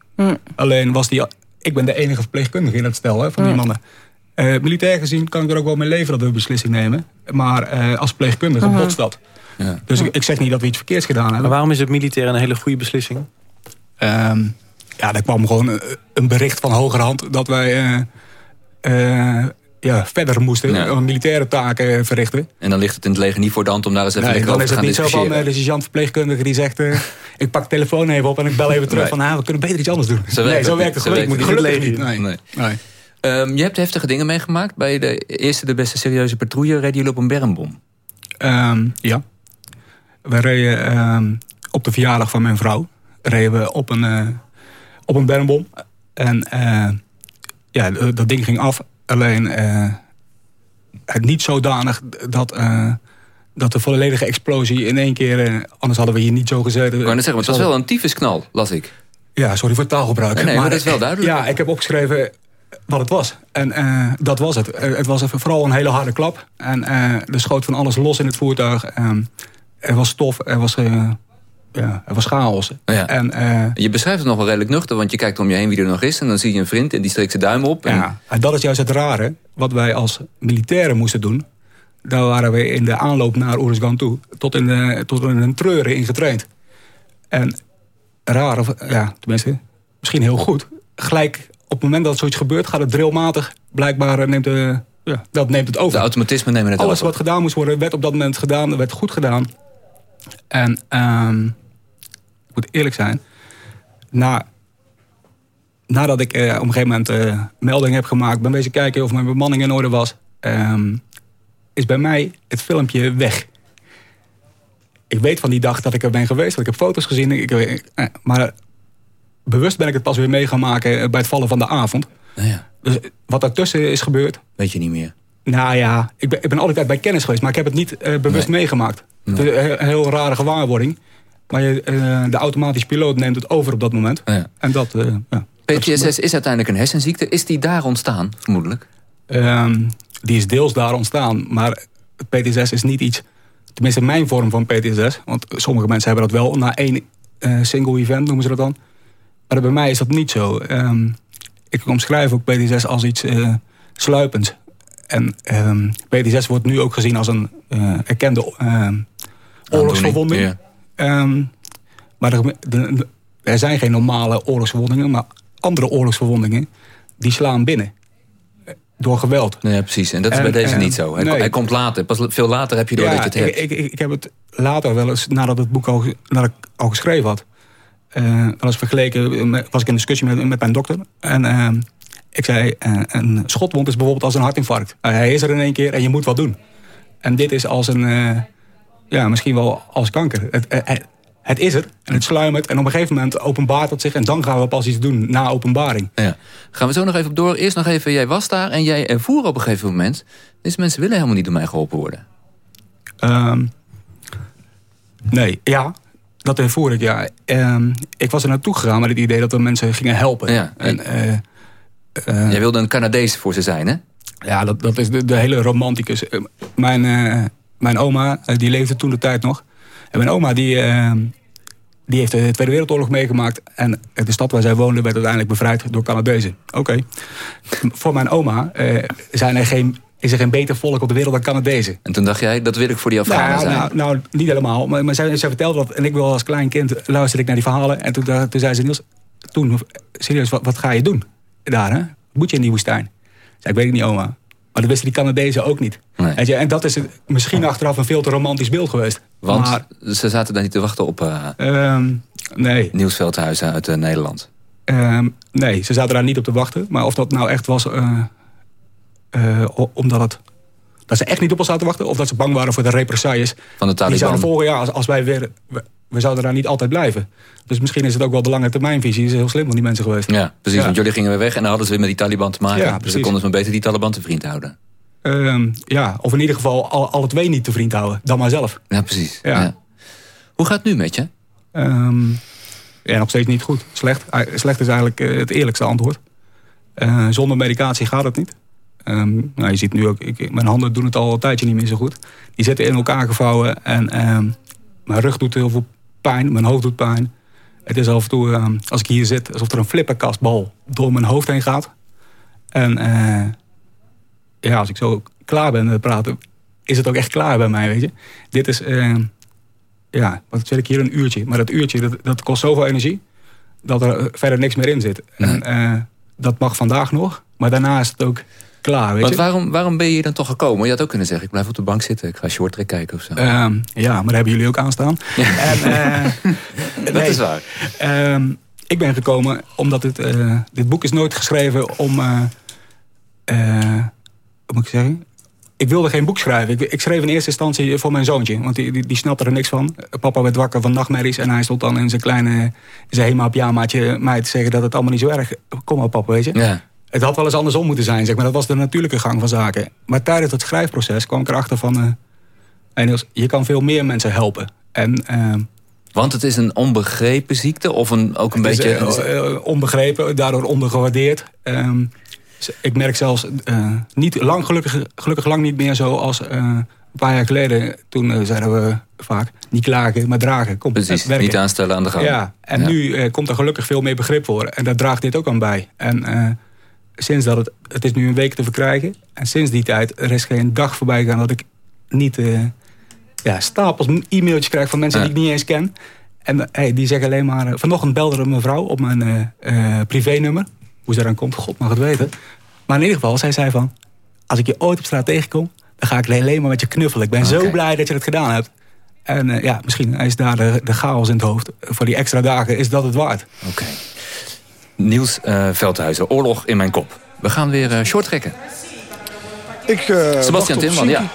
Speaker 8: Alleen was die... Ik ben de enige verpleegkundige in dat stel hè, van die
Speaker 16: Ja.
Speaker 8: mannen. Eh, militair gezien kan ik er ook wel mee leven dat we een beslissing nemen. Maar eh, als verpleegkundige
Speaker 10: Mhm.
Speaker 8: botst dat. Dus ik, ik zeg niet dat we iets verkeerds gedaan hebben.
Speaker 10: Maar waarom is het militair een hele goede beslissing?
Speaker 8: Ehm, ja, er kwam gewoon een, een bericht van hogerhand dat wij eh, eh, ja, verder moesten.
Speaker 2: Ja.
Speaker 8: militaire taken verrichten.
Speaker 2: En dan ligt het in het leger niet voor de hand om daar eens even
Speaker 8: Nee, dan is het niet zo van eh, de sergeant verpleegkundige die zegt... eh, ik pak de telefoon even op en ik bel even terug
Speaker 2: Nee.
Speaker 8: van... Ah, we kunnen beter iets anders doen.
Speaker 2: Zo
Speaker 8: nee,
Speaker 2: werkt
Speaker 8: zo
Speaker 2: het
Speaker 8: werkt het
Speaker 2: Zo
Speaker 8: gelukkig,
Speaker 2: werkt het
Speaker 8: gelukkig
Speaker 2: niet.
Speaker 8: Nee.
Speaker 2: Nee. Ehm, je hebt heftige dingen meegemaakt. Bij de eerste de beste serieuze patrouille reden jullie op een bermbom.
Speaker 8: Ehm, ja. We reden ehm, op de verjaardag van mijn vrouw. Reden we op een, eh, op een bermbom. En ja, dat ding ging af. Alleen eh, het niet zodanig dat, eh, dat de volledige explosie in één keer... eh, anders hadden we hier niet zo gezeten.
Speaker 2: Ik wou net zeggen, maar het was wel een tyfusknal, las ik.
Speaker 8: Ja, sorry voor het taalgebruik.
Speaker 2: Nee, nee, maar dat is wel duidelijk.
Speaker 8: Ja, ik heb opgeschreven wat het was. En dat was het. Het was vooral een hele harde klap. En er schoot van alles los in het voertuig. Ehm, er was stof, er was ja, het was chaos. En, eh,
Speaker 2: Je beschrijft het nog wel redelijk nuchter, want je kijkt om je heen wie er nog is... en dan zie je een vriend en die steekt zijn duim op. En...
Speaker 8: Ja, en dat is juist het rare. Wat wij als militairen moesten doen... daar waren we in de aanloop naar Oeruzgan toe... tot in, de, tot in een treuren in getraind. En raar, of, ja, tenminste, misschien heel goed... gelijk op het moment dat zoiets gebeurt... gaat het drillmatig, blijkbaar eh, neemt, de, ja, dat neemt het over.
Speaker 2: De automatismen nemen het
Speaker 8: Alles
Speaker 2: over.
Speaker 8: wat gedaan moest worden, werd op dat moment gedaan. werd goed gedaan. En ehm, moet eerlijk zijn... Na, nadat ik eh, op een gegeven moment eh, melding heb gemaakt... ben bezig kijken of mijn bemanning in orde was... ehm, is bij mij het filmpje weg. Ik weet van die dag dat ik er ben geweest. Dat ik heb foto's gezien. Ik, eh, maar bewust ben ik het pas weer mee gaan maken... eh, bij het vallen van de avond. Dus wat daartussen is gebeurd...
Speaker 2: Weet je niet meer.
Speaker 8: Nou ja, ik ben, ik ben altijd bij kennis geweest, maar ik heb het niet bewust meegemaakt. Een heel, een heel rare gewaarwording. Maar je, eh, de automatische piloot neemt het over op dat moment. En dat, eh, ja.
Speaker 2: PTSS is uiteindelijk een hersenziekte. Is die daar ontstaan, vermoedelijk?
Speaker 8: Ehm, die is deels daar ontstaan, maar PTSS is niet iets... Tenminste, mijn vorm van PTSS. Want sommige mensen hebben dat wel na één eh, single event, noemen ze dat dan. Maar bij mij is dat niet zo. Ehm, ik omschrijf ook PTSS als iets eh, sluipends. En PTSS wordt nu ook gezien als een erkende oorlogsverwonding.
Speaker 2: ja.
Speaker 8: Ehm, maar er, de- er zijn geen normale oorlogsverwondingen, maar andere oorlogsverwondingen die slaan binnen. Eh, Door geweld.
Speaker 2: Nee, precies. En dat is
Speaker 8: En,
Speaker 2: bij deze
Speaker 8: eh,
Speaker 2: niet zo. Hij,
Speaker 8: nee.
Speaker 2: hij komt later. Pas veel later heb je door dat je het hebt.
Speaker 8: Ik, ik, ik heb het later wel eens, nadat het boek al, nadat ik al geschreven had... eh, wel eens vergeleken, met- was ik in discussie met, met mijn dokter. En eh, ik zei, eh, een schotwond is bijvoorbeeld als een hartinfarct. Eh, hij is er in één keer en je moet wat doen. En dit is als een, eh, ja, misschien wel als kanker. Het, eh, het, het is er en het sluimert en op een gegeven moment openbaart het zich... en dan gaan we pas iets doen na openbaring.
Speaker 2: Ja. Gaan we zo nog even op door. Eerst nog even, jij was daar en jij ervoer op een gegeven moment... deze mensen willen helemaal niet door mij geholpen worden.
Speaker 8: Ehm, nee, ja, dat ervoer ik, ja. Ehm, ik was er naartoe gegaan met het idee dat we mensen gingen helpen.
Speaker 2: Ja,
Speaker 8: en, eh, eh,
Speaker 2: jij wilde een Canadees voor ze zijn, hè?
Speaker 8: Ja, dat, dat is de, de hele romanticus. Eh, Mijn, eh, mijn oma, eh, die leefde toen de tijd nog. En mijn oma, die, eh, die heeft de Tweede Wereldoorlog meegemaakt. En de stad waar zij woonde werd uiteindelijk bevrijd door Canadezen. Oké. Voor mijn oma eh, zijn er geen, is er geen beter volk op de wereld dan Canadezen.
Speaker 2: En toen dacht jij, dat wil ik voor die Afghanen
Speaker 8: Nou,
Speaker 2: zijn.
Speaker 8: nou, nou, niet helemaal. Maar, maar zij, zij vertelde dat. En ik wil als klein kind luisterde ik naar die verhalen. En toen, dacht- toen zei ze, Niels, toen, serieus, wat, wat ga je doen daar, hè? Moet je in die woestijn? Zei, ik weet het niet, oma. Maar dat wisten die Canadezen ook niet. En dat is het- misschien achteraf een veel te romantisch beeld geweest.
Speaker 2: Want
Speaker 8: Maar,
Speaker 2: ze zaten daar niet te wachten op eh
Speaker 8: ehm, nee,
Speaker 2: Niels Veldhuizen uit eh, Nederland.
Speaker 8: ehm, nee, ze zaten daar niet op te wachten. Maar of dat nou echt was... eh, omdat het... Dat ze echt niet op ons zaten wachten. Of dat ze bang waren voor de represailles.
Speaker 2: Van de
Speaker 8: Die zouden
Speaker 2: Taliban.
Speaker 8: volgen, ja, als, als wij weer... We, we zouden daar niet altijd blijven. Dus misschien is het ook wel de lange termijnvisie. is heel slim van die mensen geweest.
Speaker 2: Ja, precies.
Speaker 8: Ja.
Speaker 2: Want jullie gingen weer weg en dan hadden ze weer met die Taliban te maken.
Speaker 8: Ja,
Speaker 2: dus dan konden ze maar beter die Taliban te vriend houden.
Speaker 8: Ehm, ja, of in ieder geval al, alle twee niet te vriend houden. Dan maar zelf.
Speaker 2: Ja, precies.
Speaker 8: Ja.
Speaker 2: Ja. Hoe gaat het nu met je?
Speaker 8: Ehm, ja, nog steeds niet goed. Slecht. Eh, Slecht is eigenlijk eh, het eerlijkste antwoord. Eh, zonder medicatie gaat het niet. Nou, je ziet nu ook, ik, mijn handen doen het al een tijdje niet meer zo goed. Die zitten in elkaar gevouwen. En ehm, mijn rug doet heel veel pijn. Mijn hoofd doet pijn. Het is af en toe, ehm, als ik hier zit, alsof er een flipperkastbal door mijn hoofd heen gaat. En eh, ja, als ik zo klaar ben met praten, is het ook echt klaar bij mij, weet je. Dit is, eh, ja, wat zit ik hier, een uurtje. Maar dat uurtje, dat, dat kost zoveel energie, dat er verder niks meer in zit. En eh, dat mag vandaag nog, maar daarna is het ook klaar, weet
Speaker 2: Want waarom, waarom ben je hier dan toch gekomen? Je had ook kunnen zeggen, ik blijf op de bank zitten. Ik ga short track kijken of zo.
Speaker 8: Ehm, ja, maar daar hebben jullie ook aanstaan. En, eh,
Speaker 2: Dat is waar.
Speaker 8: Ehm, ik ben gekomen omdat het, eh, dit boek is nooit geschreven om... eh, hoe moet ik zeggen? Ik wilde geen boek schrijven. Ik, ik schreef in eerste instantie voor mijn zoontje. Want die, die, die snapte er niks van. Papa werd wakker van nachtmerries. En hij stond dan in zijn kleine in zijn Hema pyjamaatje mij te zeggen dat het allemaal niet zo erg... Kom maar papa, weet je.
Speaker 2: Ja.
Speaker 8: Het had wel eens andersom moeten zijn, zeg maar. Dat was de natuurlijke gang van zaken. Maar tijdens het schrijfproces kwam ik erachter van... eh, Niels, je kan veel meer mensen helpen. En... ehm,
Speaker 2: Want het is een onbegrepen ziekte of een, ook een
Speaker 8: het is,
Speaker 2: beetje...
Speaker 8: eh, eh, onbegrepen, daardoor ondergewaardeerd. Ehm, ik merk zelfs eh, niet lang, gelukkig, gelukkig lang niet meer zo als eh, Een paar jaar geleden, toen eh, zeiden we vaak... niet klagen, maar dragen. Kom,
Speaker 2: Precies,
Speaker 8: werken.
Speaker 2: niet aanstellen aan de gang.
Speaker 8: Ja, en
Speaker 2: Ja.
Speaker 8: nu eh, komt er gelukkig veel meer begrip voor. En daar draagt dit ook aan bij. En eh, sinds dat het... Het is nu een week te verkrijgen. En sinds die tijd, er is geen dag voorbij gegaan... dat ik niet eh, ja, stapels e-mailtjes krijg van mensen
Speaker 2: Ja.
Speaker 8: die ik niet eens ken. En hey, die zeggen alleen maar... eh, vanochtend belde er een mevrouw op mijn eh privénummer. Hoe ze eraan komt, god mag het weten. Maar in ieder geval, zij zei van... als ik je ooit op straat tegenkom... dan ga ik alleen maar met je knuffelen. Ik ben zo blij dat je het gedaan hebt. En ja, misschien is daar de, de chaos in het hoofd. Voor die extra dagen is dat het waard.
Speaker 2: Oké. Niels eh, Veldhuizen, oorlog in mijn kop. We gaan weer eh, short trekken.
Speaker 15: Ik, wacht
Speaker 2: Sebastian Timmerman,
Speaker 15: Shinky-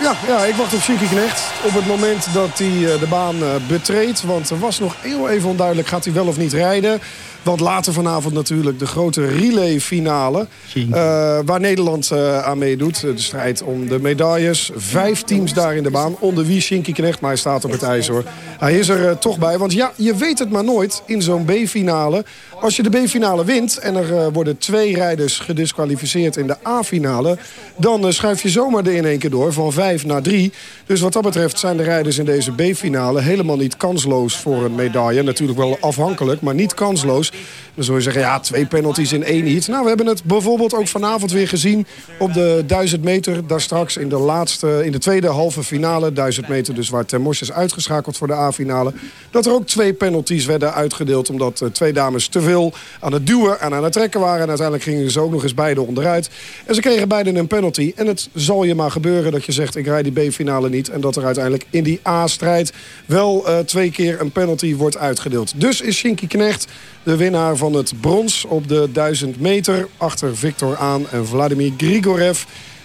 Speaker 15: Ja, ja, ik wacht op Shinky Knecht op het moment dat hij de baan betreedt. Want er was nog heel even onduidelijk, gaat hij wel of niet rijden? Want later vanavond natuurlijk de grote relay-finale. eh, waar Nederland eh, aan meedoet. De strijd om de medailles. Vijf teams daar in de baan. Onder wie Shinky Knecht, maar hij staat op het ijs hoor. Hij is er eh, toch bij. Want ja, je weet het maar nooit in zo'n B-finale. Als je de B-finale wint en er eh, worden twee rijders gedisqualificeerd in de A-finale... dan eh, schuif je zomaar er in één keer door van vijf naar drie. Dus wat dat betreft zijn de rijders in deze B-finale helemaal niet kansloos voor een medaille. Natuurlijk wel afhankelijk, maar niet kansloos. Dan zou je zeggen, ja, twee penalties in één heat. Nou, we hebben het bijvoorbeeld ook vanavond weer gezien op de 1000 meter. Daar straks in de laatste, in de tweede halve finale, 1000 meter dus waar Ter Mors is uitgeschakeld voor de A-finale. Dat er ook twee penalties werden uitgedeeld omdat eh, twee dames te veel aan het duwen en aan het trekken waren. En uiteindelijk gingen ze ook nog eens beide onderuit. En ze kregen beiden een penalty. En het zal je maar gebeuren dat je zegt, ik rijd die B-finale niet. En dat er uiteindelijk in die A-strijd wel eh, twee keer een penalty wordt uitgedeeld. Dus is Shinky Knecht de winnaar van het brons op de 1000 meter. Achter Victor aan en Vladimir Grigorev.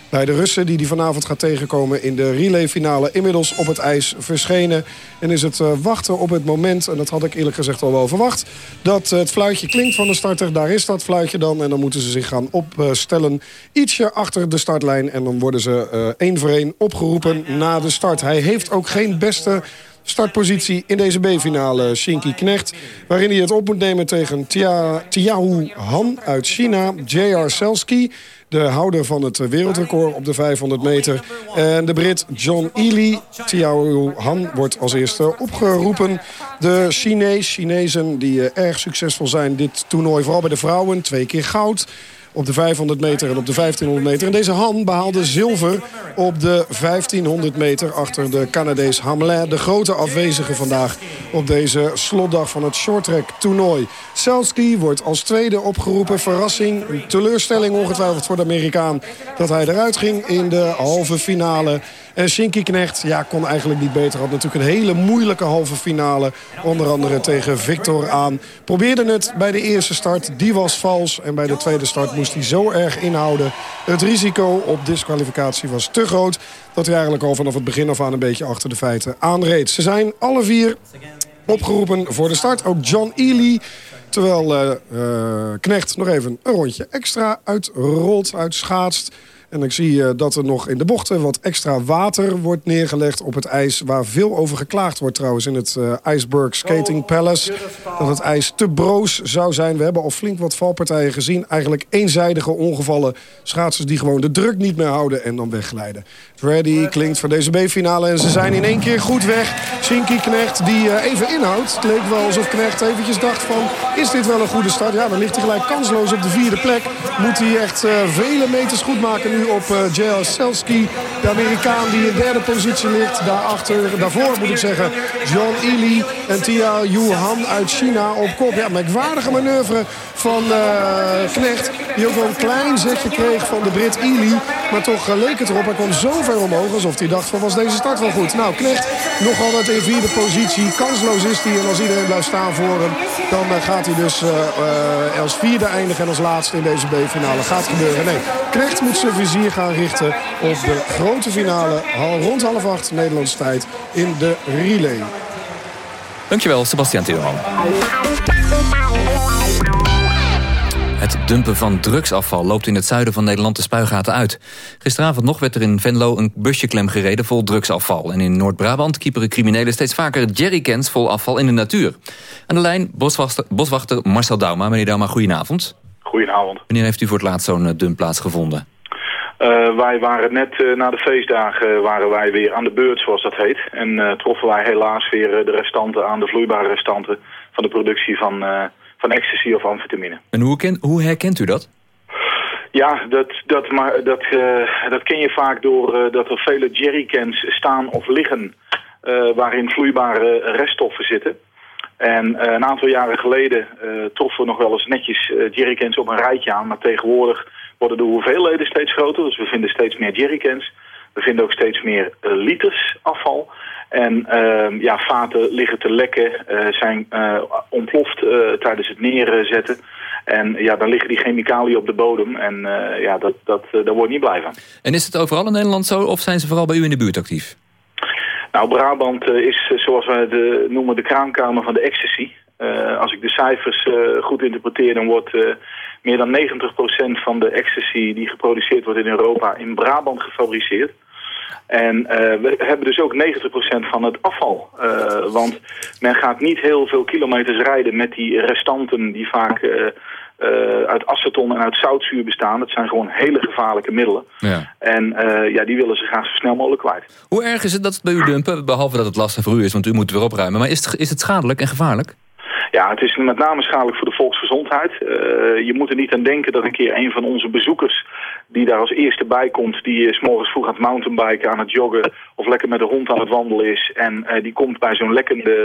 Speaker 15: Bij de Russen die die vanavond gaat tegenkomen in de relayfinale inmiddels op het ijs verschenen. En is het eh, wachten op het moment, en dat had ik eerlijk gezegd al wel verwacht... dat het fluitje klinkt van de starter. Daar is dat fluitje dan. En dan moeten ze zich gaan opstellen ietsje achter de startlijn. En dan worden ze eh, één voor één opgeroepen na de start. Hij heeft ook geen beste startpositie in deze B-finale. Shinky Knecht, waarin hij het op moet nemen tegen Tia, Tiahu Han uit China. J.R. Selski, de houder van het wereldrecord op de 500 meter. En de Brit John Ely. Tiahu Han wordt als eerste opgeroepen. De Chinees, Chinezen die eh, erg succesvol zijn dit toernooi. Vooral bij de vrouwen, twee keer goud op de 500 meter en op de 1500 meter. En deze Han behaalde zilver op de 1500 meter achter de Canadees Hamelin. De grote afwezige vandaag op deze slotdag van het shorttrack toernooi. Selski wordt als tweede opgeroepen. Verrassing, een teleurstelling ongetwijfeld voor de Amerikaan... dat hij eruit ging in de halve finale. En Shinky Knecht ja, kon eigenlijk niet beter. Had natuurlijk een hele moeilijke halve finale. Onder andere tegen Victor aan. Probeerde het bij de eerste start. Die was vals. En bij de tweede start moest hij zo erg inhouden. Het risico op disqualificatie was te groot. Dat hij eigenlijk al vanaf het begin af aan een beetje achter de feiten aanreed. Ze zijn alle vier opgeroepen voor de start. Ook John Ely. Terwijl eh, eh, Knecht nog even een rondje extra uitrolt, uitschaatst. En ik zie eh, dat er nog in de bochten wat extra water wordt neergelegd op het ijs. Waar veel over geklaagd wordt trouwens in het eh, Iceberg Skating Palace. Dat het ijs te broos zou zijn. We hebben al flink wat valpartijen gezien. Eigenlijk eenzijdige ongevallen. Schaatsers die gewoon de druk niet meer houden en dan wegglijden. Ready klinkt voor deze B-finale. En ze zijn in één keer goed weg. Shinky Knecht die eh, even inhoudt. Het leek wel alsof Knecht eventjes dacht van... is dit wel een goede start? Ja, dan ligt hij gelijk kansloos op de vierde plek. Moet hij echt eh, vele meters goed maken nu op uh, J.L. Selski. De Amerikaan die in derde positie ligt. Daarachter, daarvoor moet ik zeggen, John Ely en Tia Yuhan uit China op kop. Ja, merkwaardige manoeuvre van eh, Knecht. Die ook wel een klein zetje kreeg van de Brit Ely. Maar toch eh, leek het erop. Hij kwam zo ver omhoog alsof hij dacht van was deze start wel goed. Nou, Knecht nog altijd in vierde positie. Kansloos is hij. En als iedereen blijft staan voor hem, dan eh, gaat hij dus eh, eh, als vierde eindigen. En als laatste in deze B-finale gaat gebeuren. Nee, Knecht moet zijn vizier gaan richten op de grote finale. Al rond half acht Nederlandse tijd in de relay.
Speaker 2: Dankjewel, Sebastian Timmerman. Het dumpen van drugsafval loopt in het zuiden van Nederland de spuigaten uit. Gisteravond nog werd er in Venlo een busje klem gereden vol drugsafval. En in Noord-Brabant kieperen criminelen steeds vaker jerrycans vol afval in de natuur. Aan de lijn boswachter, boswachter Marcel Dauma. Meneer Dauma, goedenavond.
Speaker 24: Goedenavond.
Speaker 2: Wanneer heeft u voor het laatst zo'n eh, dumpplaats gevonden?
Speaker 24: Eh, wij waren net eh, na de feestdagen waren wij weer aan de beurt, zoals dat heet. En troffen wij helaas weer de restanten aan, de vloeibare restanten... van de productie van, van ecstasy of amfetamine.
Speaker 2: En hoe, ken, hoe herkent u dat?
Speaker 24: Ja, dat, dat, maar, dat, eh, dat ken je vaak door eh, dat er vele jerrycans staan of liggen... eh, waarin vloeibare reststoffen zitten. En een aantal jaren geleden troffen we nog wel eens netjes jerrycans op een rijtje aan. Maar tegenwoordig worden de hoeveelheden steeds groter. Dus we vinden steeds meer jerrycans. We vinden ook steeds meer eh, liters afval. En eh, ja, vaten liggen te lekken, eh, zijn eh, ontploft tijdens het neerzetten. En ja, dan liggen die chemicaliën op de bodem. En ja, dat, dat, daar word je niet blij van.
Speaker 2: En is het overal in Nederland zo of zijn ze vooral bij u in de buurt actief?
Speaker 24: Nou, Brabant is, zoals wij het noemen, de kraamkamer van de ecstasy. Als ik de cijfers goed interpreteer, dan wordt meer dan 90% van de ecstasy die geproduceerd wordt in Europa in Brabant gefabriceerd. En eh, we hebben dus ook 90% van het afval. Eh, want men gaat niet heel veel kilometers rijden met die restanten die vaak eh, uit aceton en uit zoutzuur bestaan. Dat zijn gewoon hele gevaarlijke middelen.
Speaker 2: Ja.
Speaker 24: En ja, die willen ze graag zo snel mogelijk kwijt.
Speaker 2: Hoe erg is het dat het bij u dumpen? Behalve dat het lastig voor u is, want u moet het weer opruimen. Maar is het, is het schadelijk en gevaarlijk?
Speaker 24: Ja, het is met name schadelijk voor de volksgezondheid. Je moet er niet aan denken dat een keer een van onze bezoekers... die daar als eerste bij komt, die is morgens vroeg aan het mountainbiken, aan het joggen... of lekker met de hond aan het wandelen is... en eh, die komt bij zo'n lekkende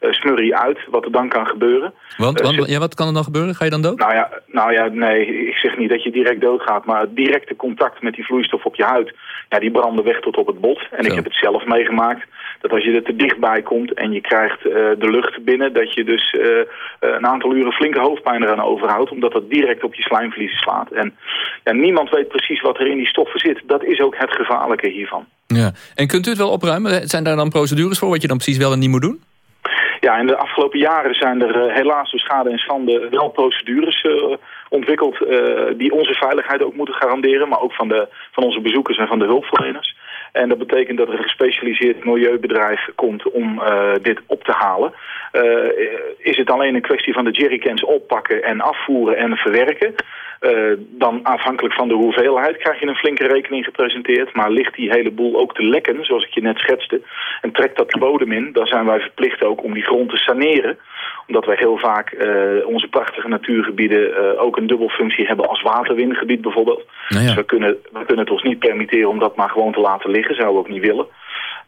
Speaker 24: eh, smurrie uit, wat er dan kan gebeuren.
Speaker 2: Want, want ja, wat kan er dan gebeuren? Ga je dan dood?
Speaker 24: Nou ja, nou ja, nee, ik zeg niet dat je direct doodgaat, maar directe contact met die vloeistof op je huid, ja, die branden weg tot op het bot. En ik heb het zelf meegemaakt, dat als je er te dichtbij komt en je krijgt eh, de lucht binnen, dat je dus eh, eh, een aantal uren flinke hoofdpijn eraan overhoudt, omdat dat direct op je slijmvliezen slaat. En ja, niemand weet precies wat er in die stoffen zit. Dat is ook het gevaarlijke hiervan.
Speaker 2: Ja. En kunt u het wel opruimen? Zijn daar dan procedures voor wat je dan precies wel en niet moet doen?
Speaker 24: Ja, in de afgelopen jaren zijn er helaas door schade en schande wel procedures ontwikkeld die onze veiligheid ook moeten garanderen, maar ook van, de, van onze bezoekers en van de hulpverleners. En dat betekent dat er een gespecialiseerd milieubedrijf komt om eh, dit op te halen. Eh, is het alleen een kwestie van de jerrycans oppakken en afvoeren en verwerken? Eh, dan afhankelijk van de hoeveelheid krijg je een flinke rekening gepresenteerd. Maar ligt die hele boel ook te lekken, zoals ik je net schetste, en trekt dat de bodem in, dan zijn wij verplicht ook om die grond te saneren. Omdat wij heel vaak eh, onze prachtige natuurgebieden eh, ook een dubbelfunctie hebben als waterwingebied bijvoorbeeld. Dus we kunnen, we kunnen het ons niet permitteren om dat maar gewoon te laten liggen, zouden we ook niet willen.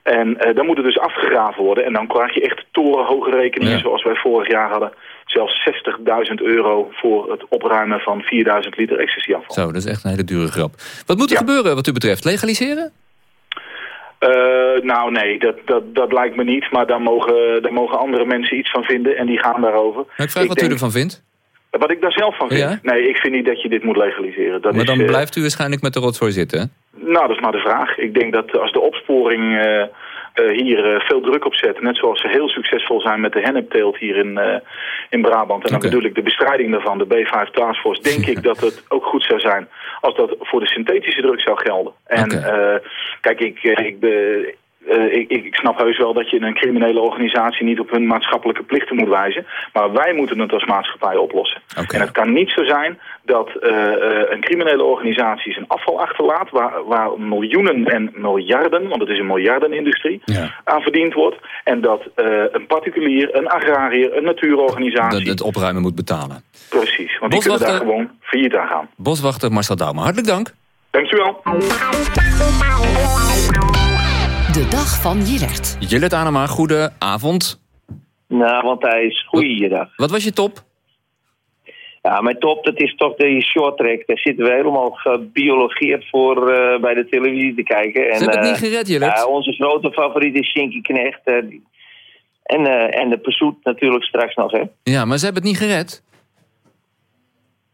Speaker 24: En dan moet het dus afgegraven worden. En dan krijg je echt torenhoge rekeningen zoals wij vorig jaar hadden. Zelfs 60.000 euro voor het opruimen van 4000 liter ecstasy-afval.
Speaker 2: Zo, dat is echt een hele dure grap. Wat moet er gebeuren wat u betreft? Legaliseren?
Speaker 24: Eh, nou nee, dat, dat, dat lijkt me niet. Maar daar mogen, daar mogen andere mensen iets van vinden en die gaan daarover.
Speaker 2: Nou, ik vraag wat
Speaker 24: denk-
Speaker 2: u ervan vindt.
Speaker 24: Wat ik daar zelf van vind?
Speaker 2: Ja?
Speaker 24: Nee, ik vind niet dat je dit moet legaliseren. Dat
Speaker 2: maar
Speaker 24: is,
Speaker 2: dan
Speaker 24: eh,
Speaker 2: blijft u waarschijnlijk met de rotzooi zitten?
Speaker 24: Nou, dat is maar de vraag. Ik denk dat als de opsporing eh, hier eh, veel druk op zet... net zoals ze heel succesvol zijn met de hennepteelt hier in, eh, in Brabant... en dan bedoel ik de bestrijding daarvan, de B5 Taskforce... denk ik dat het ook goed zou zijn als dat voor de synthetische druk zou gelden. En eh, kijk, ik, eh, ik, be- eh, ik, ik, snap heus wel dat je een criminele organisatie niet op hun maatschappelijke plichten moet wijzen. Maar wij moeten het als maatschappij oplossen. En het kan niet zo zijn dat eh, eh, een criminele organisatie zijn afval achterlaat... Waar, waar miljoenen en miljarden, want het is een miljardenindustrie, aan verdiend wordt. En dat een particulier, een agrariër, een natuurorganisatie...
Speaker 2: Dat het opruimen moet betalen.
Speaker 24: Precies, want die kunnen daar gewoon failliet aan gaan.
Speaker 2: Boswachter Marcel Douwman, hartelijk dank.
Speaker 24: Dankjewel.
Speaker 7: De dag van Jillert.
Speaker 2: Jillet Anema, goede avond.
Speaker 25: Nou, want hij is goeiedag.
Speaker 2: Wat was je top?
Speaker 25: Ja, mijn top, dat is toch de short track. Daar zitten we helemaal gebiologeerd voor eh, bij de televisie te kijken. En,
Speaker 2: hebben het
Speaker 25: eh,
Speaker 2: niet gered, Jillet.
Speaker 25: ja, onze grote favoriet is Shinky Knecht. eh, en, eh, en de Pursuit natuurlijk straks nog, hè.
Speaker 2: Ja, maar ze hebben het niet gered.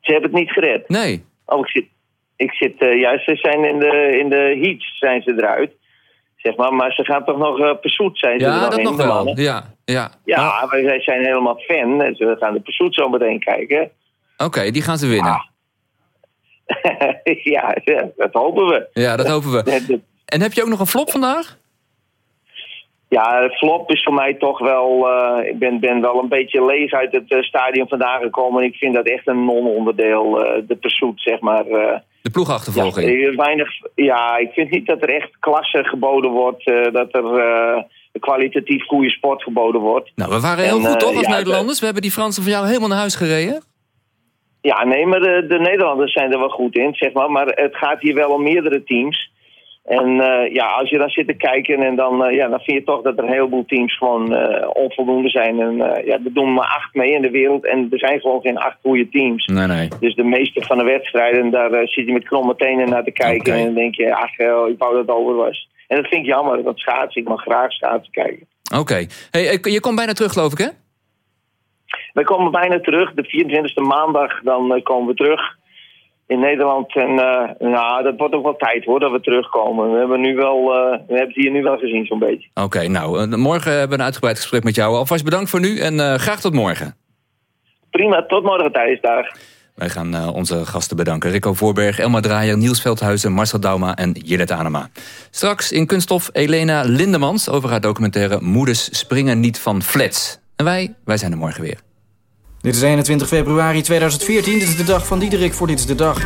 Speaker 25: Ze hebben het niet gered.
Speaker 2: Nee.
Speaker 25: Oh, ik zit, ik zit eh, juist, ze zijn in de, in de heats zijn ze eruit. Zeg maar, maar ze gaan toch nog uh, zijn
Speaker 2: Ja, dat nog wel.
Speaker 25: mannen.
Speaker 2: Ja, ja.
Speaker 25: Ja, maar wij zijn helemaal fan. Dus we gaan de Pursuit zo meteen kijken.
Speaker 2: Oké, die gaan ze winnen.
Speaker 25: ja, ja, dat hopen we.
Speaker 2: Ja, dat hopen we. En heb je ook nog een flop vandaag?
Speaker 25: Ja, flop is voor mij toch wel... eh, ik ben, ben wel een beetje leeg uit het eh, stadion vandaan gekomen. En ik vind dat echt een non-onderdeel, de pursuit, zeg maar. Eh.
Speaker 2: De ploegachtervolging.
Speaker 25: Ja, eh, weinig, ja, ik vind niet dat er echt klasse geboden wordt. eh, dat er eh, kwalitatief goede sport geboden wordt.
Speaker 2: Nou, we waren heel
Speaker 25: En,
Speaker 2: goed
Speaker 25: eh,
Speaker 2: toch als
Speaker 25: ja,
Speaker 2: Nederlanders? We hebben die Fransen van jou helemaal naar huis gereden.
Speaker 25: Ja, nee, maar de, de Nederlanders zijn er wel goed in, zeg maar. Maar het gaat hier wel om meerdere teams. En eh, ja, als je dan zit te kijken en dan, eh, ja, dan vind je toch dat er een heleboel teams gewoon eh, onvoldoende zijn. En ja, er doen maar acht mee in de wereld en er zijn gewoon geen acht goede teams.
Speaker 2: Nee, nee.
Speaker 25: Dus de meeste van de wedstrijden, daar zit je met kromme tenen naar te kijken. En dan denk je, ach, ik wou dat het over was. En dat vind ik jammer, want schaatsen, ik mag graag schaatsen kijken.
Speaker 2: Oké. Hey, je komt bijna terug, geloof ik, hè?
Speaker 25: Wij komen bijna terug, de 24e maandag, dan komen we terug in Nederland. En eh, nou, dat wordt ook wel tijd hoor, dat we terugkomen. We hebben, nu wel, we hebben het hier nu wel gezien zo'n beetje.
Speaker 2: Oké, nou, eh, morgen hebben we een uitgebreid gesprek met jou. Alvast bedankt voor nu en graag tot morgen.
Speaker 25: Prima, tot morgen Thijs, dag.
Speaker 2: Wij gaan onze gasten bedanken. Rico Voorberg, Elma Draaier, Niels Veldhuizen, Marcel Dauma en Jillet Anema. Straks in Kunststof Elena Lindemans over haar documentaire Moeders springen niet van flats. En wij, wij zijn er morgen weer.
Speaker 26: Dit is 21 februari 2014. Dit is de dag van Diederik voor Dit is de Dag.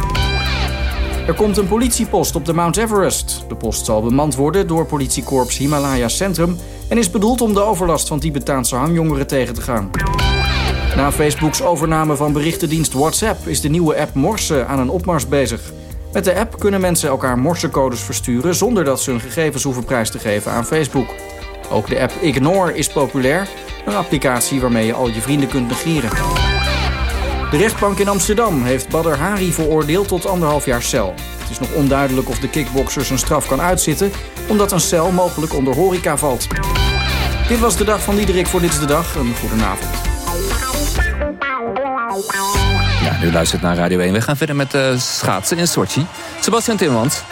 Speaker 26: Er komt een politiepost op de Mount Everest. De post zal bemand worden door politiekorps Himalaya Centrum... en is bedoeld om de overlast van Tibetaanse hangjongeren tegen te gaan. Na Facebooks overname van berichtendienst WhatsApp... is de nieuwe app Morse aan een opmars bezig. Met de app kunnen mensen elkaar morsecodes versturen... zonder dat ze hun gegevens hoeven prijs te geven aan Facebook. Ook de app Ignore is populair. Een applicatie waarmee je al je vrienden kunt negeren. De rechtbank in Amsterdam heeft Badr Hari veroordeeld tot anderhalf jaar cel. Het is nog onduidelijk of de kickbokser zijn straf kan uitzitten... omdat een cel mogelijk onder horeca valt. Dit was de dag van Diederik voor Dit is de Dag. Een goedenavond.
Speaker 2: Ja, u luistert naar Radio 1. We gaan verder met eh, schaatsen in Sochi. Sebastian Timmermans.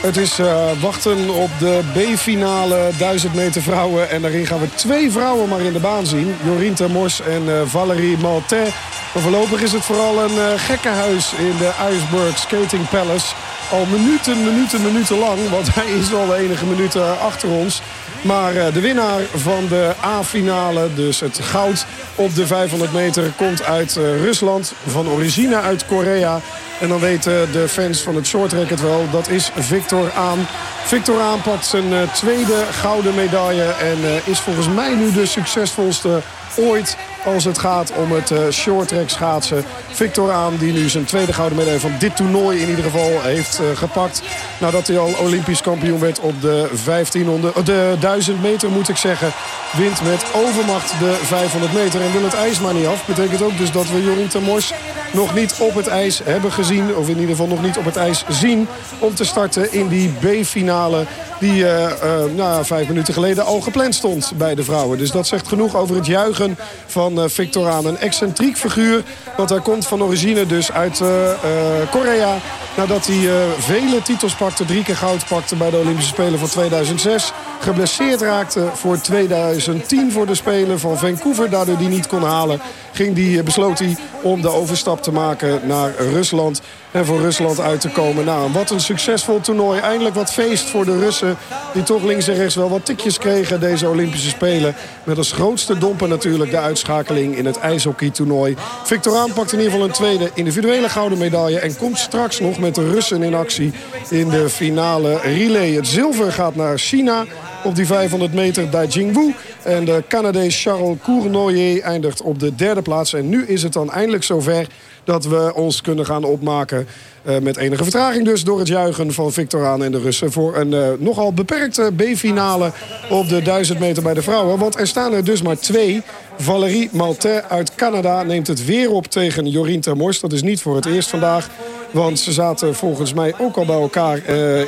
Speaker 15: Het is eh, wachten op de B-finale 1000 meter vrouwen. En daarin gaan we twee vrouwen maar in de baan zien. Jorien Termors en eh, Valérie Maltais. Maar voorlopig is het vooral een eh, gekkenhuis in de Iceberg Skating Palace. Al minuten, minuten, minuten lang. Want hij is al enige minuten achter ons. Maar de winnaar van de A-finale, dus het goud op de 500 meter... komt uit Rusland, van origine uit Korea. En dan weten de fans van het shorttrack het wel. Dat is Victor Aan. Victor Aan pakt zijn eh, tweede gouden medaille. En eh, is volgens mij nu de succesvolste ooit als het gaat om het eh shorttrack schaatsen. Victor Aan die nu zijn tweede gouden medaille van dit toernooi in ieder geval heeft eh, gepakt. Nadat hij al olympisch kampioen werd op de 1500, eh, de 1000 meter moet ik zeggen. Wint met overmacht de 500 meter en wil het ijs maar niet af. Betekent ook dus dat we Jorien Termors nog niet op het ijs hebben gezien. Of in ieder geval nog niet op het ijs zien. Om te starten in die B-finale. Die eh, nou, vijf minuten geleden al gepland stond bij de vrouwen. Dus dat zegt genoeg over het juichen van eh, Victor Aan. Een excentriek figuur. Want hij komt van origine dus uit eh, eh, Korea. Nadat hij vele titels pakte. Drie keer goud pakte bij de Olympische Spelen van 2006. Geblesseerd raakte voor 2010 voor de Spelen van Vancouver. Daardoor die niet kon halen. Ging die, eh, besloot hij om de overstap te maken naar Rusland. En voor Rusland uit te komen. Nou, wat een succesvol toernooi. Eindelijk wat feest voor de Russen. Die toch links en rechts wel wat tikjes kregen deze Olympische Spelen. Met als grootste domper natuurlijk de uitschakeling in het ijshockeytoernooi. Victor pakt in ieder geval een tweede individuele gouden medaille. En komt straks nog met de Russen in actie in de finale relay. Het zilver gaat naar China op die 500 meter Dai Jingwu. En de Canadees Charles Cournoyer eindigt op de derde plaats. En nu is het dan eindelijk zover dat we ons kunnen gaan opmaken. eh, met enige vertraging dus door het juichen van Victor Aan en de Russen... voor een eh, nogal beperkte B-finale op de 1000 meter bij de vrouwen. Want er staan er dus maar twee. Valérie Maltais uit Canada neemt het weer op tegen Jorien Termors. Dat is niet voor het eerst vandaag. Want ze zaten volgens mij ook al bij elkaar... eh,